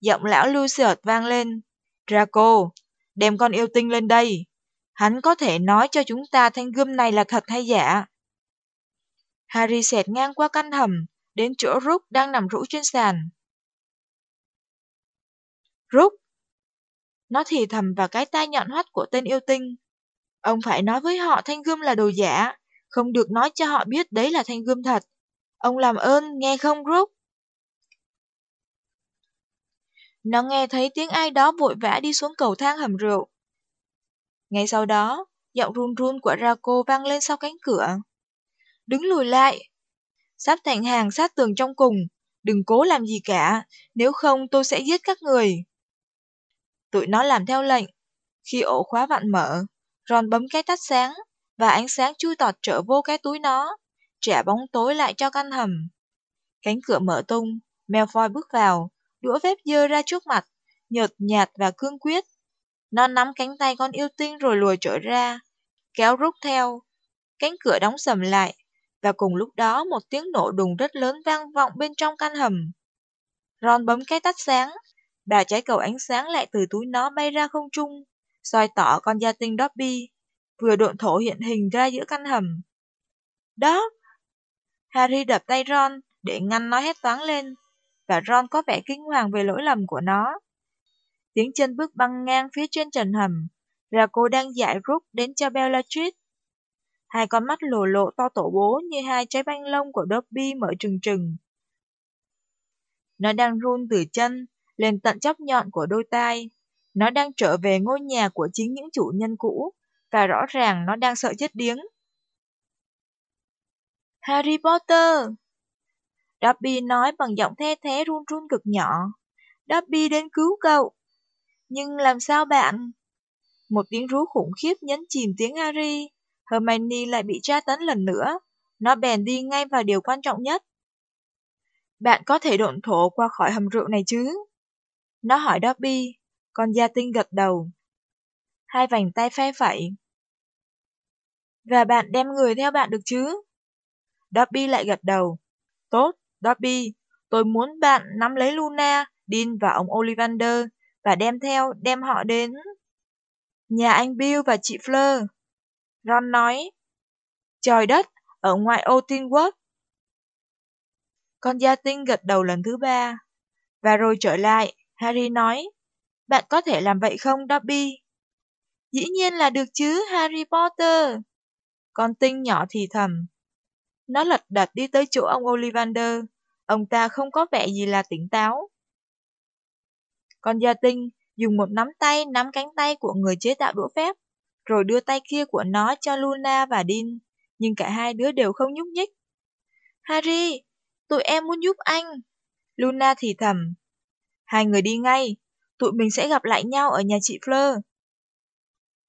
Speaker 1: Giọng lão Lucius vang lên. Draco, đem con yêu tinh lên đây. Hắn có thể nói cho chúng ta thanh gươm này là thật hay giả. Harry xẹt ngang qua căn hầm, đến chỗ Rook đang nằm rũ trên sàn. Rook! Nó thì thầm vào cái tai nhọn hoắt của tên yêu tinh. Ông phải nói với họ thanh gươm là đồ giả, không được nói cho họ biết đấy là thanh gươm thật. Ông làm ơn, nghe không Rook? Nó nghe thấy tiếng ai đó vội vã đi xuống cầu thang hầm rượu. Ngay sau đó, giọng run run của Raco vang lên sau cánh cửa. Đứng lùi lại. Sắp thành hàng sát tường trong cùng. Đừng cố làm gì cả, nếu không tôi sẽ giết các người. Tụi nó làm theo lệnh. Khi ổ khóa vặn mở, Ron bấm cái tắt sáng, và ánh sáng chui tọt trở vô cái túi nó, trả bóng tối lại cho căn hầm. Cánh cửa mở tung, Malfoy bước vào, đũa phép dơ ra trước mặt, nhợt nhạt và cương quyết. Nó nắm cánh tay con yêu tinh rồi lùi trở ra, kéo rút theo. Cánh cửa đóng sầm lại, và cùng lúc đó một tiếng nổ đùng rất lớn vang vọng bên trong căn hầm. Ron bấm cái tắt sáng, bà trái cầu ánh sáng lại từ túi nó bay ra không trung, soi tỏ con gia tinh Dobby, vừa độn thổ hiện hình ra giữa căn hầm. Đó! Harry đập tay Ron để ngăn nó hét toáng lên, và Ron có vẻ kinh hoàng về lỗi lầm của nó. Tiếng chân bước băng ngang phía trên trần hầm, là cô đang dạy rút đến cho Bellatrix. Hai con mắt lồ lộ to tổ bố như hai trái banh lông của Dobby mở trừng trừng. Nó đang run từ chân lên tận chóp nhọn của đôi tai. Nó đang trở về ngôi nhà của chính những chủ nhân cũ, và rõ ràng nó đang sợ chết điếng. Harry Potter! Dobby nói bằng giọng the thế run run cực nhỏ. Dobby đến cứu cậu. Nhưng làm sao bạn? Một tiếng rú khủng khiếp nhấn chìm tiếng Harry. Hermione lại bị tra tấn lần nữa. Nó bèn đi ngay vào điều quan trọng nhất. Bạn có thể độn thổ qua khỏi hầm rượu này chứ? Nó hỏi Dobby. Con gia tinh gật đầu. Hai vành tay phe phẩy. Và bạn đem người theo bạn được chứ? Dobby lại gật đầu. Tốt, Dobby, tôi muốn bạn nắm lấy Luna, Dean và ông Ollivander và đem theo, đem họ đến nhà anh Bill và chị Fleur. Ron nói, trời đất, ở ngoài ô Tinworth. Con gia tinh gật đầu lần thứ ba, và rồi trở lại, Harry nói, bạn có thể làm vậy không, Dobby? Dĩ nhiên là được chứ, Harry Potter. Con tinh nhỏ thì thầm. Nó lật đật đi tới chỗ ông Ollivander. Ông ta không có vẻ gì là tỉnh táo. Con gia tinh dùng một nắm tay nắm cánh tay của người chế tạo đũa phép, rồi đưa tay kia của nó cho Luna và Dean, nhưng cả hai đứa đều không nhúc nhích. Harry, tụi em muốn giúp anh. Luna thì thầm. Hai người đi ngay, tụi mình sẽ gặp lại nhau ở nhà chị Fleur.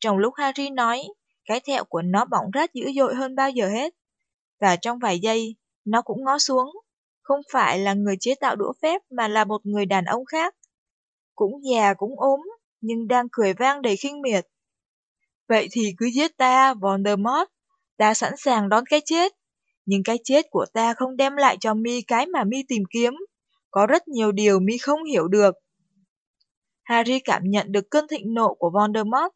Speaker 1: Trong lúc Harry nói, cái thẹo của nó bỏng rát dữ dội hơn bao giờ hết. Và trong vài giây, nó cũng ngó xuống. Không phải là người chế tạo đũa phép mà là một người đàn ông khác. Cũng già cũng ốm, nhưng đang cười vang đầy khinh miệt. Vậy thì cứ giết ta, Voldemort. Ta sẵn sàng đón cái chết. Nhưng cái chết của ta không đem lại cho mi cái mà mi tìm kiếm. Có rất nhiều điều mi không hiểu được. Harry cảm nhận được cơn thịnh nộ của Voldemort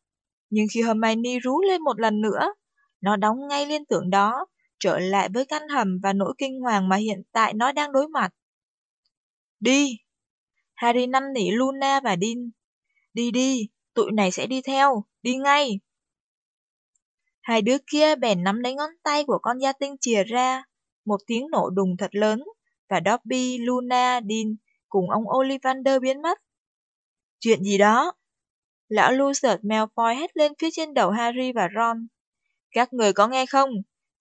Speaker 1: nhưng khi Hermione rú lên một lần nữa, nó đóng ngay liên tưởng đó, trở lại với căn hầm và nỗi kinh hoàng mà hiện tại nó đang đối mặt. Đi! Harry năn nỉ Luna và Dean. Đi đi, tụi này sẽ đi theo, đi ngay! Hai đứa kia bèn nắm lấy ngón tay của con gia tinh chìa ra, một tiếng nổ đùng thật lớn, và Dobby, Luna, Dean cùng ông Ollivander biến mất. Chuyện gì đó? Lão Lucius Malfoy hét lên phía trên đầu Harry và Ron. Các người có nghe không?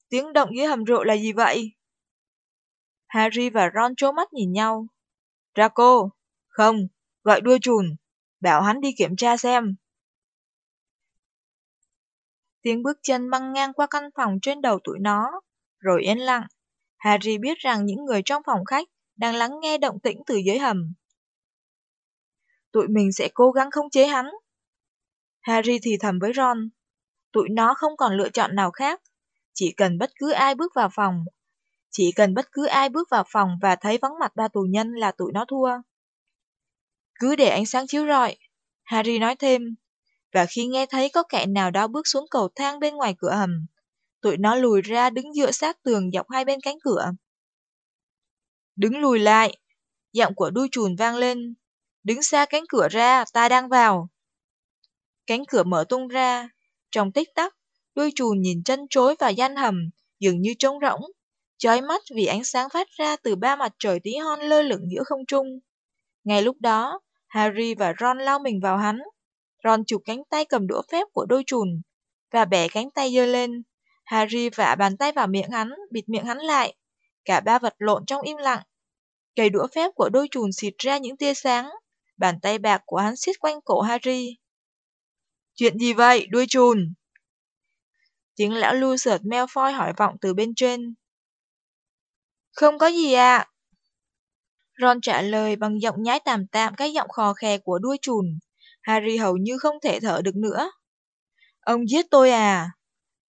Speaker 1: Tiếng động dưới hầm rượu là gì vậy? Harry và Ron trố mắt nhìn nhau. Draco, không, gọi đuôi chùn, bảo hắn đi kiểm tra xem. Tiếng bước chân băng ngang qua căn phòng trên đầu tụi nó, rồi yên lặng. Harry biết rằng những người trong phòng khách đang lắng nghe động tĩnh từ dưới hầm. Tụi mình sẽ cố gắng không chế hắn, Harry thì thầm với Ron. Tụi nó không còn lựa chọn nào khác. Chỉ cần bất cứ ai bước vào phòng. Chỉ cần bất cứ ai bước vào phòng và thấy vắng mặt ba tù nhân là tụi nó thua. Cứ để ánh sáng chiếu rọi. Harry nói thêm. Và khi nghe thấy có kẻ nào đó bước xuống cầu thang bên ngoài cửa hầm, tụi nó lùi ra đứng dựa sát tường dọc hai bên cánh cửa. Đứng lùi lại, giọng của đuôi chùn vang lên. Đứng xa cánh cửa ra, ta đang vào. Cánh cửa mở tung ra. Trong tích tắc, đuôi chùn nhìn chân chối vào gian hầm, dường như trống rỗng, chói mắt vì ánh sáng phát ra từ ba mặt trời tí hon lơ lửng giữa không trung. Ngay lúc đó, Harry và Ron lao mình vào hắn. Ron chụp cánh tay cầm đũa phép của đôi chùn và bẻ cánh tay giơ lên. Harry vả bàn tay vào miệng hắn, bịt miệng hắn lại. Cả ba vật lộn trong im lặng. Cây đũa phép của đôi chùn xịt ra những tia sáng. Bàn tay bạc của hắn siết quanh cổ Harry. Chuyện gì vậy, đuôi chùn? Tiếng lão Lucius Malfoy hỏi vọng từ bên trên. Không có gì ạ. À. Ron trả lời bằng giọng nhái tạm tạm cái giọng khò khè của đuôi chùn. Harry hầu như không thể thở được nữa. Ông giết tôi à?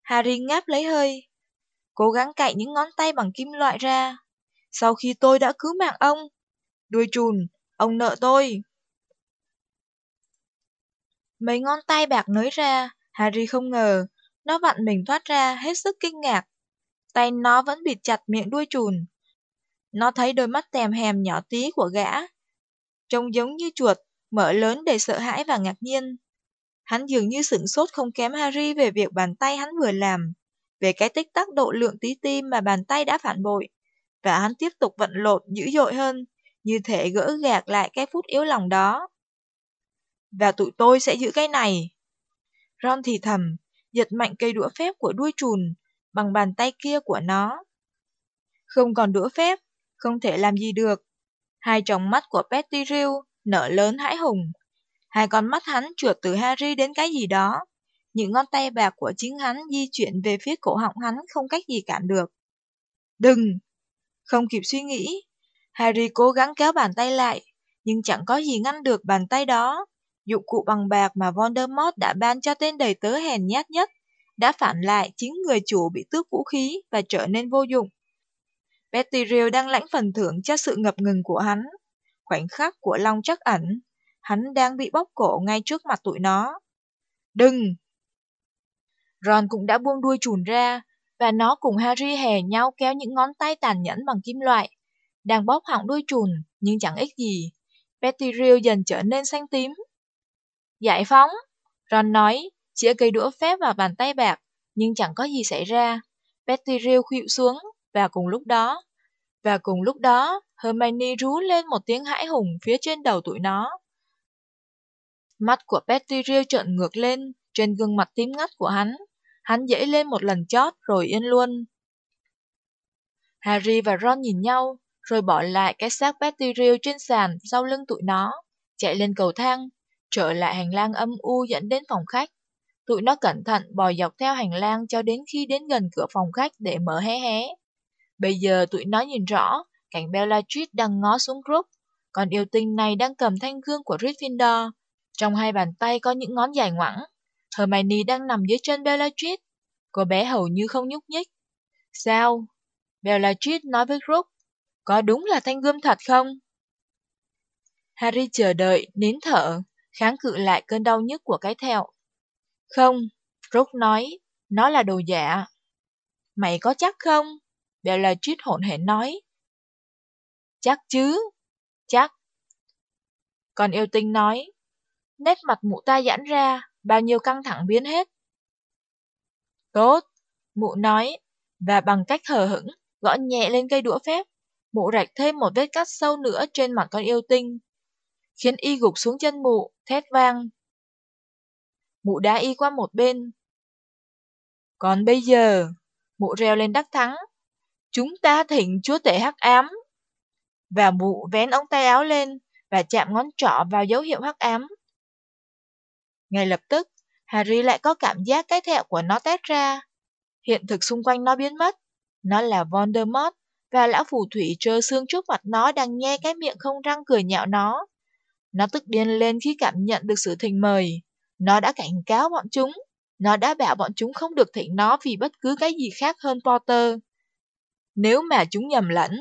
Speaker 1: Harry ngáp lấy hơi. Cố gắng cạy những ngón tay bằng kim loại ra. Sau khi tôi đã cứu mạng ông. Đuôi chùn, ông nợ tôi. Mấy ngón tay bạc nới ra, Harry không ngờ, nó vặn mình thoát ra hết sức kinh ngạc. Tay nó vẫn bịt chặt miệng đuôi chùn. Nó thấy đôi mắt tèm hèm nhỏ tí của gã. Trông giống như chuột, mở lớn để sợ hãi và ngạc nhiên. Hắn dường như sửng sốt không kém Harry về việc bàn tay hắn vừa làm, về cái tích tắc độ lượng tí tim mà bàn tay đã phản bội. Và hắn tiếp tục vận lộn dữ dội hơn, như thể gỡ gạt lại cái phút yếu lòng đó. Và tụi tôi sẽ giữ cái này. Ron thì thầm, giật mạnh cây đũa phép của đuôi trùn bằng bàn tay kia của nó. Không còn đũa phép, không thể làm gì được. Hai tròng mắt của Pettigrew nở lớn hãi hùng. Hai con mắt hắn trượt từ Harry đến cái gì đó. Những ngón tay bạc của chính hắn di chuyển về phía cổ họng hắn không cách gì cản được. Đừng! Không kịp suy nghĩ. Harry cố gắng kéo bàn tay lại, nhưng chẳng có gì ngăn được bàn tay đó. Dụng cụ bằng bạc mà Voldemort đã ban cho tên đầy tớ hèn nhát nhất, đã phản lại chính người chủ bị tước vũ khí và trở nên vô dụng. Pettigrew đang lãnh phần thưởng cho sự ngập ngừng của hắn. Khoảnh khắc của Long chắc ẩn, hắn đang bị bóp cổ ngay trước mặt tụi nó. Đừng! Ron cũng đã buông đuôi chùn ra, và nó cùng Harry hè nhau kéo những ngón tay tàn nhẫn bằng kim loại. Đang bóp hỏng đuôi chùn, nhưng chẳng ích gì. Pettigrew dần trở nên xanh tím. Giải phóng! Ron nói, chĩa cây đũa phép vào bàn tay bạc, nhưng chẳng có gì xảy ra. Pettigrew khuỵu xuống, và cùng lúc đó, và cùng lúc đó, Hermione rú lên một tiếng hãi hùng phía trên đầu tụi nó. Mắt của Pettigrew trợn ngược lên, trên gương mặt tím ngắt của hắn. Hắn dễ lên một lần chót rồi yên luôn. Harry và Ron nhìn nhau, rồi bỏ lại cái xác Pettigrew trên sàn sau lưng tụi nó, chạy lên cầu thang, trở lại hành lang âm u dẫn đến phòng khách. Tụi nó cẩn thận bò dọc theo hành lang cho đến khi đến gần cửa phòng khách để mở hé hé. Bây giờ tụi nó nhìn rõ, cảnh Bellatrix đang ngó xuống group, còn yêu tinh này đang cầm thanh gương của Gryffindor. Trong hai bàn tay có những ngón dài ngoẵng. Hermione đang nằm dưới chân Bellatrix. Cô bé hầu như không nhúc nhích. Sao? Bellatrix nói với Group. Có đúng là thanh gươm thật không? Harry chờ đợi, nín thở, kháng cự lại cơn đau nhức của cái thẹo. Không, Rook nói, nó là đồ giả. Mày có chắc không? Bellatrix hỗn hển nói. Chắc chứ, chắc. Còn yêu tinh nói, nét mặt mụ ta giãn ra, bao nhiêu căng thẳng biến hết. Tốt, mụ nói, và bằng cách hờ hững, gõ nhẹ lên cây đũa phép, mụ rạch thêm một vết cắt sâu nữa trên mặt con yêu tinh, khiến y gục xuống chân mụ, thét vang. Mụ đá y qua một bên. Còn bây giờ, mụ reo lên đắc thắng, Chúng ta thỉnh chúa tể hắc ám. Và mụ vén ống tay áo lên và chạm ngón trỏ vào dấu hiệu hắc ám. Ngay lập tức, Harry lại có cảm giác cái thẹo của nó tét ra. Hiện thực xung quanh nó biến mất. Nó là Voldemort và lão phù thủy trơ xương trước mặt nó đang nhe cái miệng không răng cười nhạo nó. Nó tức điên lên khi cảm nhận được sự thỉnh mời. Nó đã cảnh cáo bọn chúng. Nó đã bảo bọn chúng không được thỉnh nó vì bất cứ cái gì khác hơn Potter nếu mà chúng nhầm lẫn.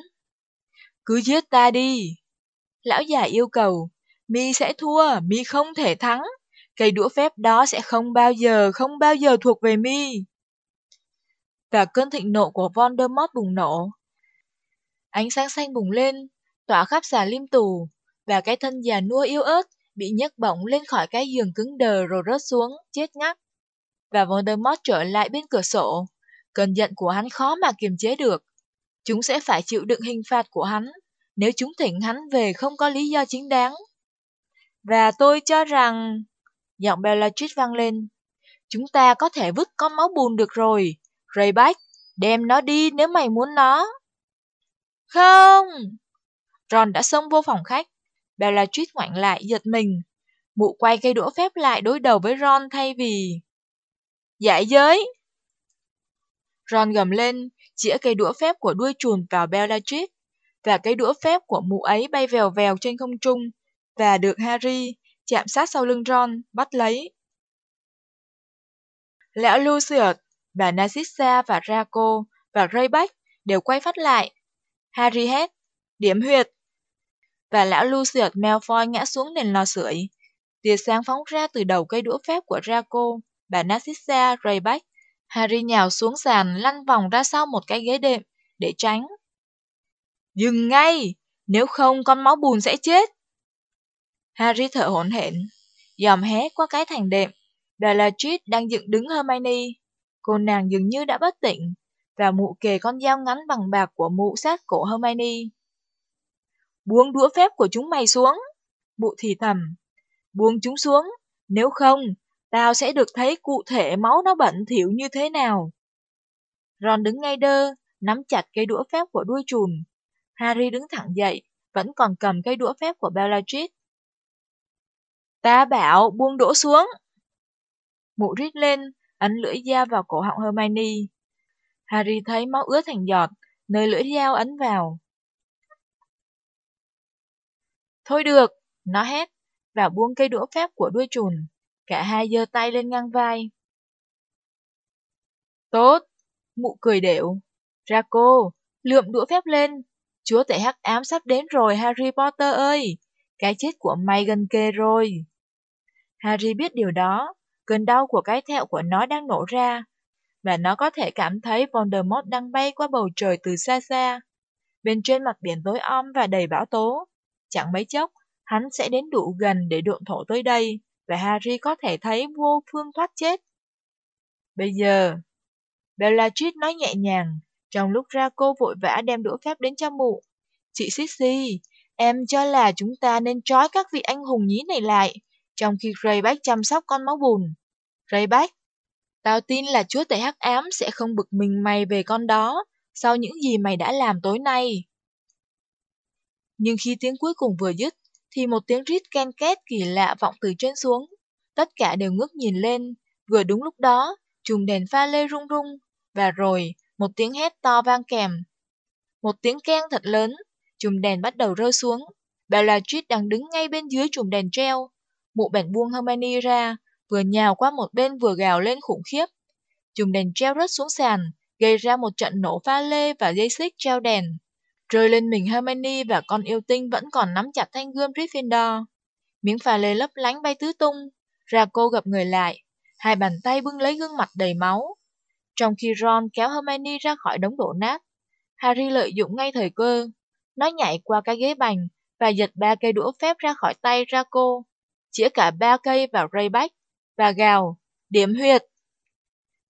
Speaker 1: Cứ giết ta đi. Lão già yêu cầu, mi sẽ thua, mi không thể thắng. Cây đũa phép đó sẽ không bao giờ, không bao giờ thuộc về mi. Và cơn thịnh nộ của Voldemort bùng nổ. Ánh sáng xanh bùng lên, tỏa khắp xà lim tù, và cái thân già nua yếu ớt bị nhấc bổng lên khỏi cái giường cứng đờ rồi rớt xuống, chết ngắt. Và Voldemort trở lại bên cửa sổ. Cơn giận của hắn khó mà kiềm chế được. Chúng sẽ phải chịu đựng hình phạt của hắn nếu chúng thỉnh hắn về không có lý do chính đáng. Và tôi cho rằng... Giọng Bellatrix vang lên. Chúng ta có thể vứt con máu bùn được rồi. Rayback, đem nó đi nếu mày muốn nó. Không! Ron đã xông vô phòng khách. Bellatrix ngoảnh lại, giật mình. Mụ quay cây đũa phép lại đối đầu với Ron thay vì... Giải giới! Ron gầm lên, chĩa cây đũa phép của đuôi chuồn vào Bellatrix, và cây đũa phép của mụ ấy bay vèo vèo trên không trung, và được Harry chạm sát sau lưng Ron, bắt lấy. Lão Lucius, bà Narcissa và Draco và Rayback đều quay phát lại. Harry hét, điểm huyệt. Và lão Lucius Malfoy ngã xuống nền lò sưởi. Tia sáng phóng ra từ đầu cây đũa phép của Draco, bà Narcissa, Rayback. Harry nhào xuống sàn lăn vòng ra sau một cái ghế đệm để tránh. Dừng ngay, nếu không con máu bùn sẽ chết. Harry thở hổn hển, dòm hé qua cái thành đệm. Bellatrix đang dựng đứng Hermione. Cô nàng dường như đã bất tỉnh, và mụ kề con dao ngắn bằng bạc của mụ sát cổ Hermione. Buông đũa phép của chúng mày xuống. Mụ thì thầm. Buông chúng xuống, nếu không, tao sẽ được thấy cụ thể máu nó bẩn thỉu như thế nào. Ron đứng ngay đơ, nắm chặt cây đũa phép của đuôi trùn. Harry đứng thẳng dậy, vẫn còn cầm cây đũa phép của Bellatrix. Ta bảo buông đũa xuống. Mụ rít lên, ấn lưỡi dao vào cổ họng Hermione. Harry thấy máu ướt thành giọt, nơi lưỡi dao ấn vào. Thôi được, nó hét, và buông cây đũa phép của đuôi chùn. Cả hai giơ tay lên ngang vai. Tốt, mụ cười đểu. Draco, lượm đũa phép lên. Chúa tể hắc ám sắp đến rồi Harry Potter ơi. Cái chết của mày gần kề rồi. Harry biết điều đó. Cơn đau của cái thẹo của nó đang nổ ra. Và nó có thể cảm thấy Voldemort đang bay qua bầu trời từ xa xa. Bên trên mặt biển tối om và đầy bão tố. Chẳng mấy chốc, hắn sẽ đến đủ gần để độn thổ tới đây và Harry có thể thấy vô phương thoát chết. Bây giờ, Bellatrix nói nhẹ nhàng, trong lúc ra cô vội vã đem đũa phép đến cho mụ. Chị Sissy, em cho là chúng ta nên trói các vị anh hùng nhí này lại, trong khi Rayback chăm sóc con máu bùn. Rayback, tao tin là chúa tể hắc ám sẽ không bực mình mày về con đó, sau những gì mày đã làm tối nay. Nhưng khi tiếng cuối cùng vừa dứt, thì một tiếng rít ken két kỳ lạ vọng từ trên xuống. Tất cả đều ngước nhìn lên, vừa đúng lúc đó, chùm đèn pha lê rung rung, và rồi một tiếng hét to vang kèm. Một tiếng keng thật lớn, chùm đèn bắt đầu rơi xuống. Bellatrix đang đứng ngay bên dưới chùm đèn treo. Mụ bèn buông Hermione ra, vừa nhào qua một bên vừa gào lên khủng khiếp. Chùm đèn treo rớt xuống sàn, gây ra một trận nổ pha lê và dây xích treo đèn rơi lên mình Hermione và con yêu tinh vẫn còn nắm chặt thanh gươm Gryffindor. Miếng pha lê lấp lánh bay tứ tung, ra cô gặp người lại, hai bàn tay bưng lấy gương mặt đầy máu. Trong khi Ron kéo Hermione ra khỏi đống đổ nát, Harry lợi dụng ngay thời cơ. Nó nhảy qua cái ghế bành và giật ba cây đũa phép ra khỏi tay ra cô, chĩa cả ba cây vào Rayback và gào, điểm huyệt.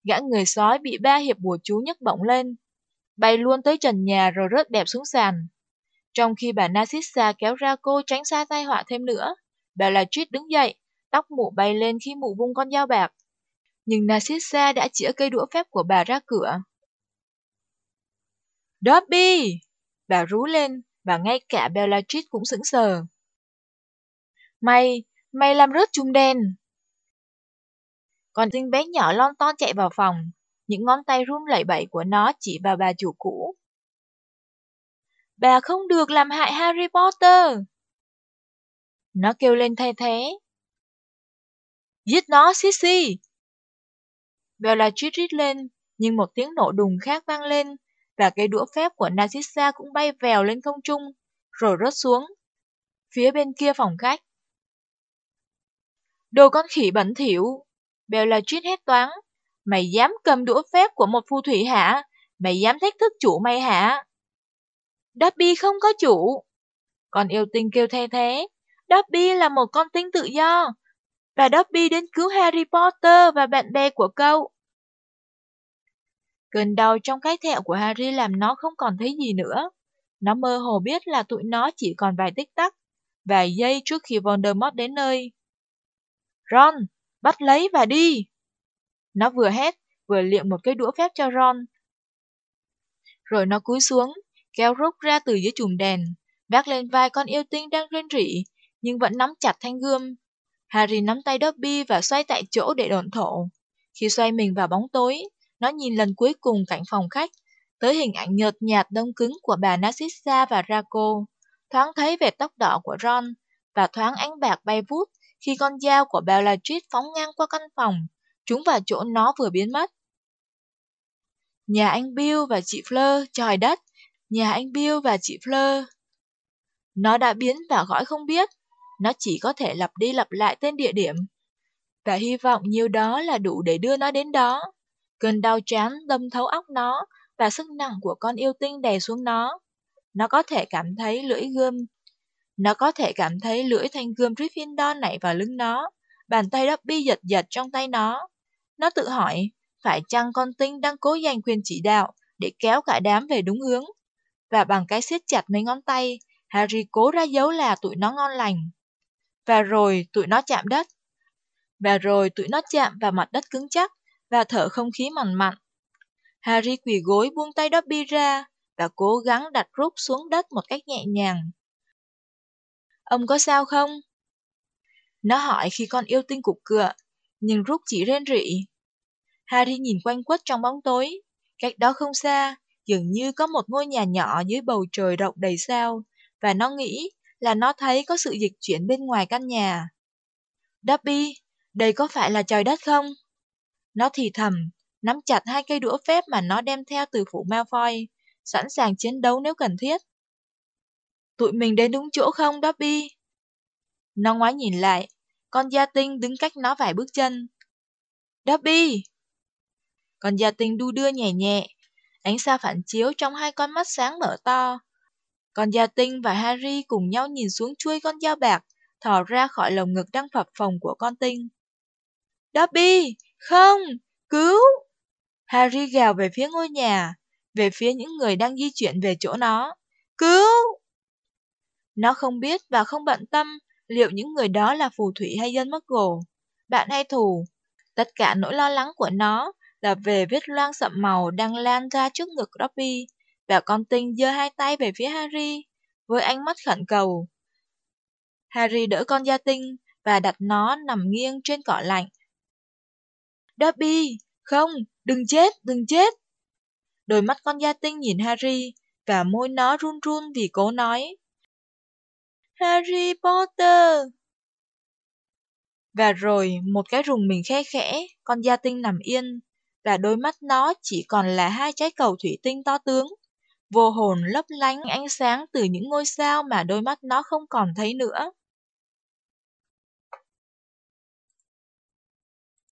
Speaker 1: Gã người sói bị ba hiệp bùa chú nhấc bổng lên, bay luôn tới trần nhà rồi rớt đẹp xuống sàn. Trong khi bà Narcissa kéo ra cô tránh xa tai họa thêm nữa, bà Bellatrix đứng dậy, tóc mụ bay lên khi mụ vung con dao bạc. Nhưng Narcissa đã chĩa cây đũa phép của bà ra cửa. Dobby! Bà rú lên, và ngay cả Bellatrix cũng sững sờ. Mày, mày làm rớt chung đen! Còn tinh bé nhỏ lon ton chạy vào phòng, những ngón tay run lẩy bẩy của nó chỉ vào bà chủ cũ. Bà không được làm hại Harry Potter! Nó kêu lên thay thế. Giết nó, Sissy! Bella chít rít lên, nhưng một tiếng nổ đùng khác vang lên, và cây đũa phép của Narcissa cũng bay vèo lên không trung, rồi rớt xuống. Phía bên kia phòng khách. Đồ con khỉ bẩn thỉu! Bella chít hét toáng, Mày dám cầm đũa phép của một phù thủy hả? Mày dám thách thức chủ mày hả? Dobby không có chủ. Con yêu tinh kêu thay thế. Dobby là một con tinh tự do. Và Dobby đến cứu Harry Potter và bạn bè của cậu. Cơn đau trong cái thẹo của Harry làm nó không còn thấy gì nữa. Nó mơ hồ biết là tụi nó chỉ còn vài tích tắc, vài giây trước khi Voldemort đến nơi. Ron, bắt lấy và đi! Nó vừa hét, vừa liệm một cây đũa phép cho Ron. Rồi nó cúi xuống, kéo rút ra từ dưới chùm đèn, vác lên vai con yêu tinh đang rên rỉ, nhưng vẫn nắm chặt thanh gươm. Harry nắm tay Dobby và xoay tại chỗ để đồn thổ. Khi xoay mình vào bóng tối, Nó nhìn lần cuối cùng cảnh phòng khách, tới hình ảnh nhợt nhạt đông cứng của bà Narcissa và Draco, thoáng thấy vệt tóc đỏ của Ron, và thoáng ánh bạc bay vút khi con dao của Bellatrix phóng ngang qua căn phòng, chúng vào chỗ nó vừa biến mất. Nhà anh Bill và chị Fleur, trời đất, nhà anh Bill và chị Fleur. Nó đã biến vào gõi không biết, nó chỉ có thể lặp đi lặp lại tên địa điểm. Và hy vọng nhiều đó là đủ để đưa nó đến đó. Cơn đau chán đâm thấu óc nó và sức nặng của con yêu tinh đè xuống nó. Nó có thể cảm thấy lưỡi gươm. Nó có thể cảm thấy lưỡi thanh gươm Gryffindor nảy vào lưng nó. Bàn tay Dobby giật giật trong tay nó. Nó tự hỏi, phải chăng con tinh đang cố giành quyền chỉ đạo để kéo cả đám về đúng hướng? Và bằng cái siết chặt mấy ngón tay, Harry cố ra dấu là tụi nó ngon lành. Và rồi tụi nó chạm đất. Và rồi tụi nó chạm vào mặt đất cứng chắc và thở không khí mặn mặn. Harry quỳ gối buông tay Dobby ra và cố gắng đặt rút xuống đất một cách nhẹ nhàng. Ông có sao không? Nó hỏi khi con yêu tinh cục cựa, nhưng rút chỉ rên rỉ. Harry nhìn quanh quất trong bóng tối. Cách đó không xa, dường như có một ngôi nhà nhỏ dưới bầu trời rộng đầy sao, và nó nghĩ là nó thấy có sự dịch chuyển bên ngoài căn nhà. Dobby, đây có phải là trời đất không? Nó thì thầm, nắm chặt hai cây đũa phép mà nó đem theo từ phủ Malfoy, sẵn sàng chiến đấu nếu cần thiết. Tụi mình đến đúng chỗ không, Dobby? Nó ngoái nhìn lại, con gia tinh đứng cách nó vài bước chân. Dobby! Con gia tinh đu đưa nhẹ nhẹ, ánh sao phản chiếu trong hai con mắt sáng mở to. Con gia tinh và Harry cùng nhau nhìn xuống chuôi con dao bạc, thò ra khỏi lồng ngực đang phập phòng của con tinh. Dobby! Không! Cứu! Harry gào về phía ngôi nhà, về phía những người đang di chuyển về chỗ nó. Cứu! Nó không biết và không bận tâm liệu những người đó là phù thủy hay dân mất gồ, bạn hay thù. Tất cả nỗi lo lắng của nó là về vết loang sậm màu đang lan ra trước ngực Dobby, và con tinh giơ hai tay về phía Harry, với ánh mắt khẩn cầu. Harry đỡ con gia tinh và đặt nó nằm nghiêng trên cỏ lạnh. Dobby, không, đừng chết, đừng chết. Đôi mắt con gia tinh nhìn Harry, và môi nó run run vì cố nói. Harry Potter! Và rồi, một cái rùng mình khe khẽ, con gia tinh nằm yên, và đôi mắt nó chỉ còn là hai trái cầu thủy tinh to tướng, vô hồn lấp lánh ánh sáng từ những ngôi sao mà đôi mắt nó không còn thấy nữa.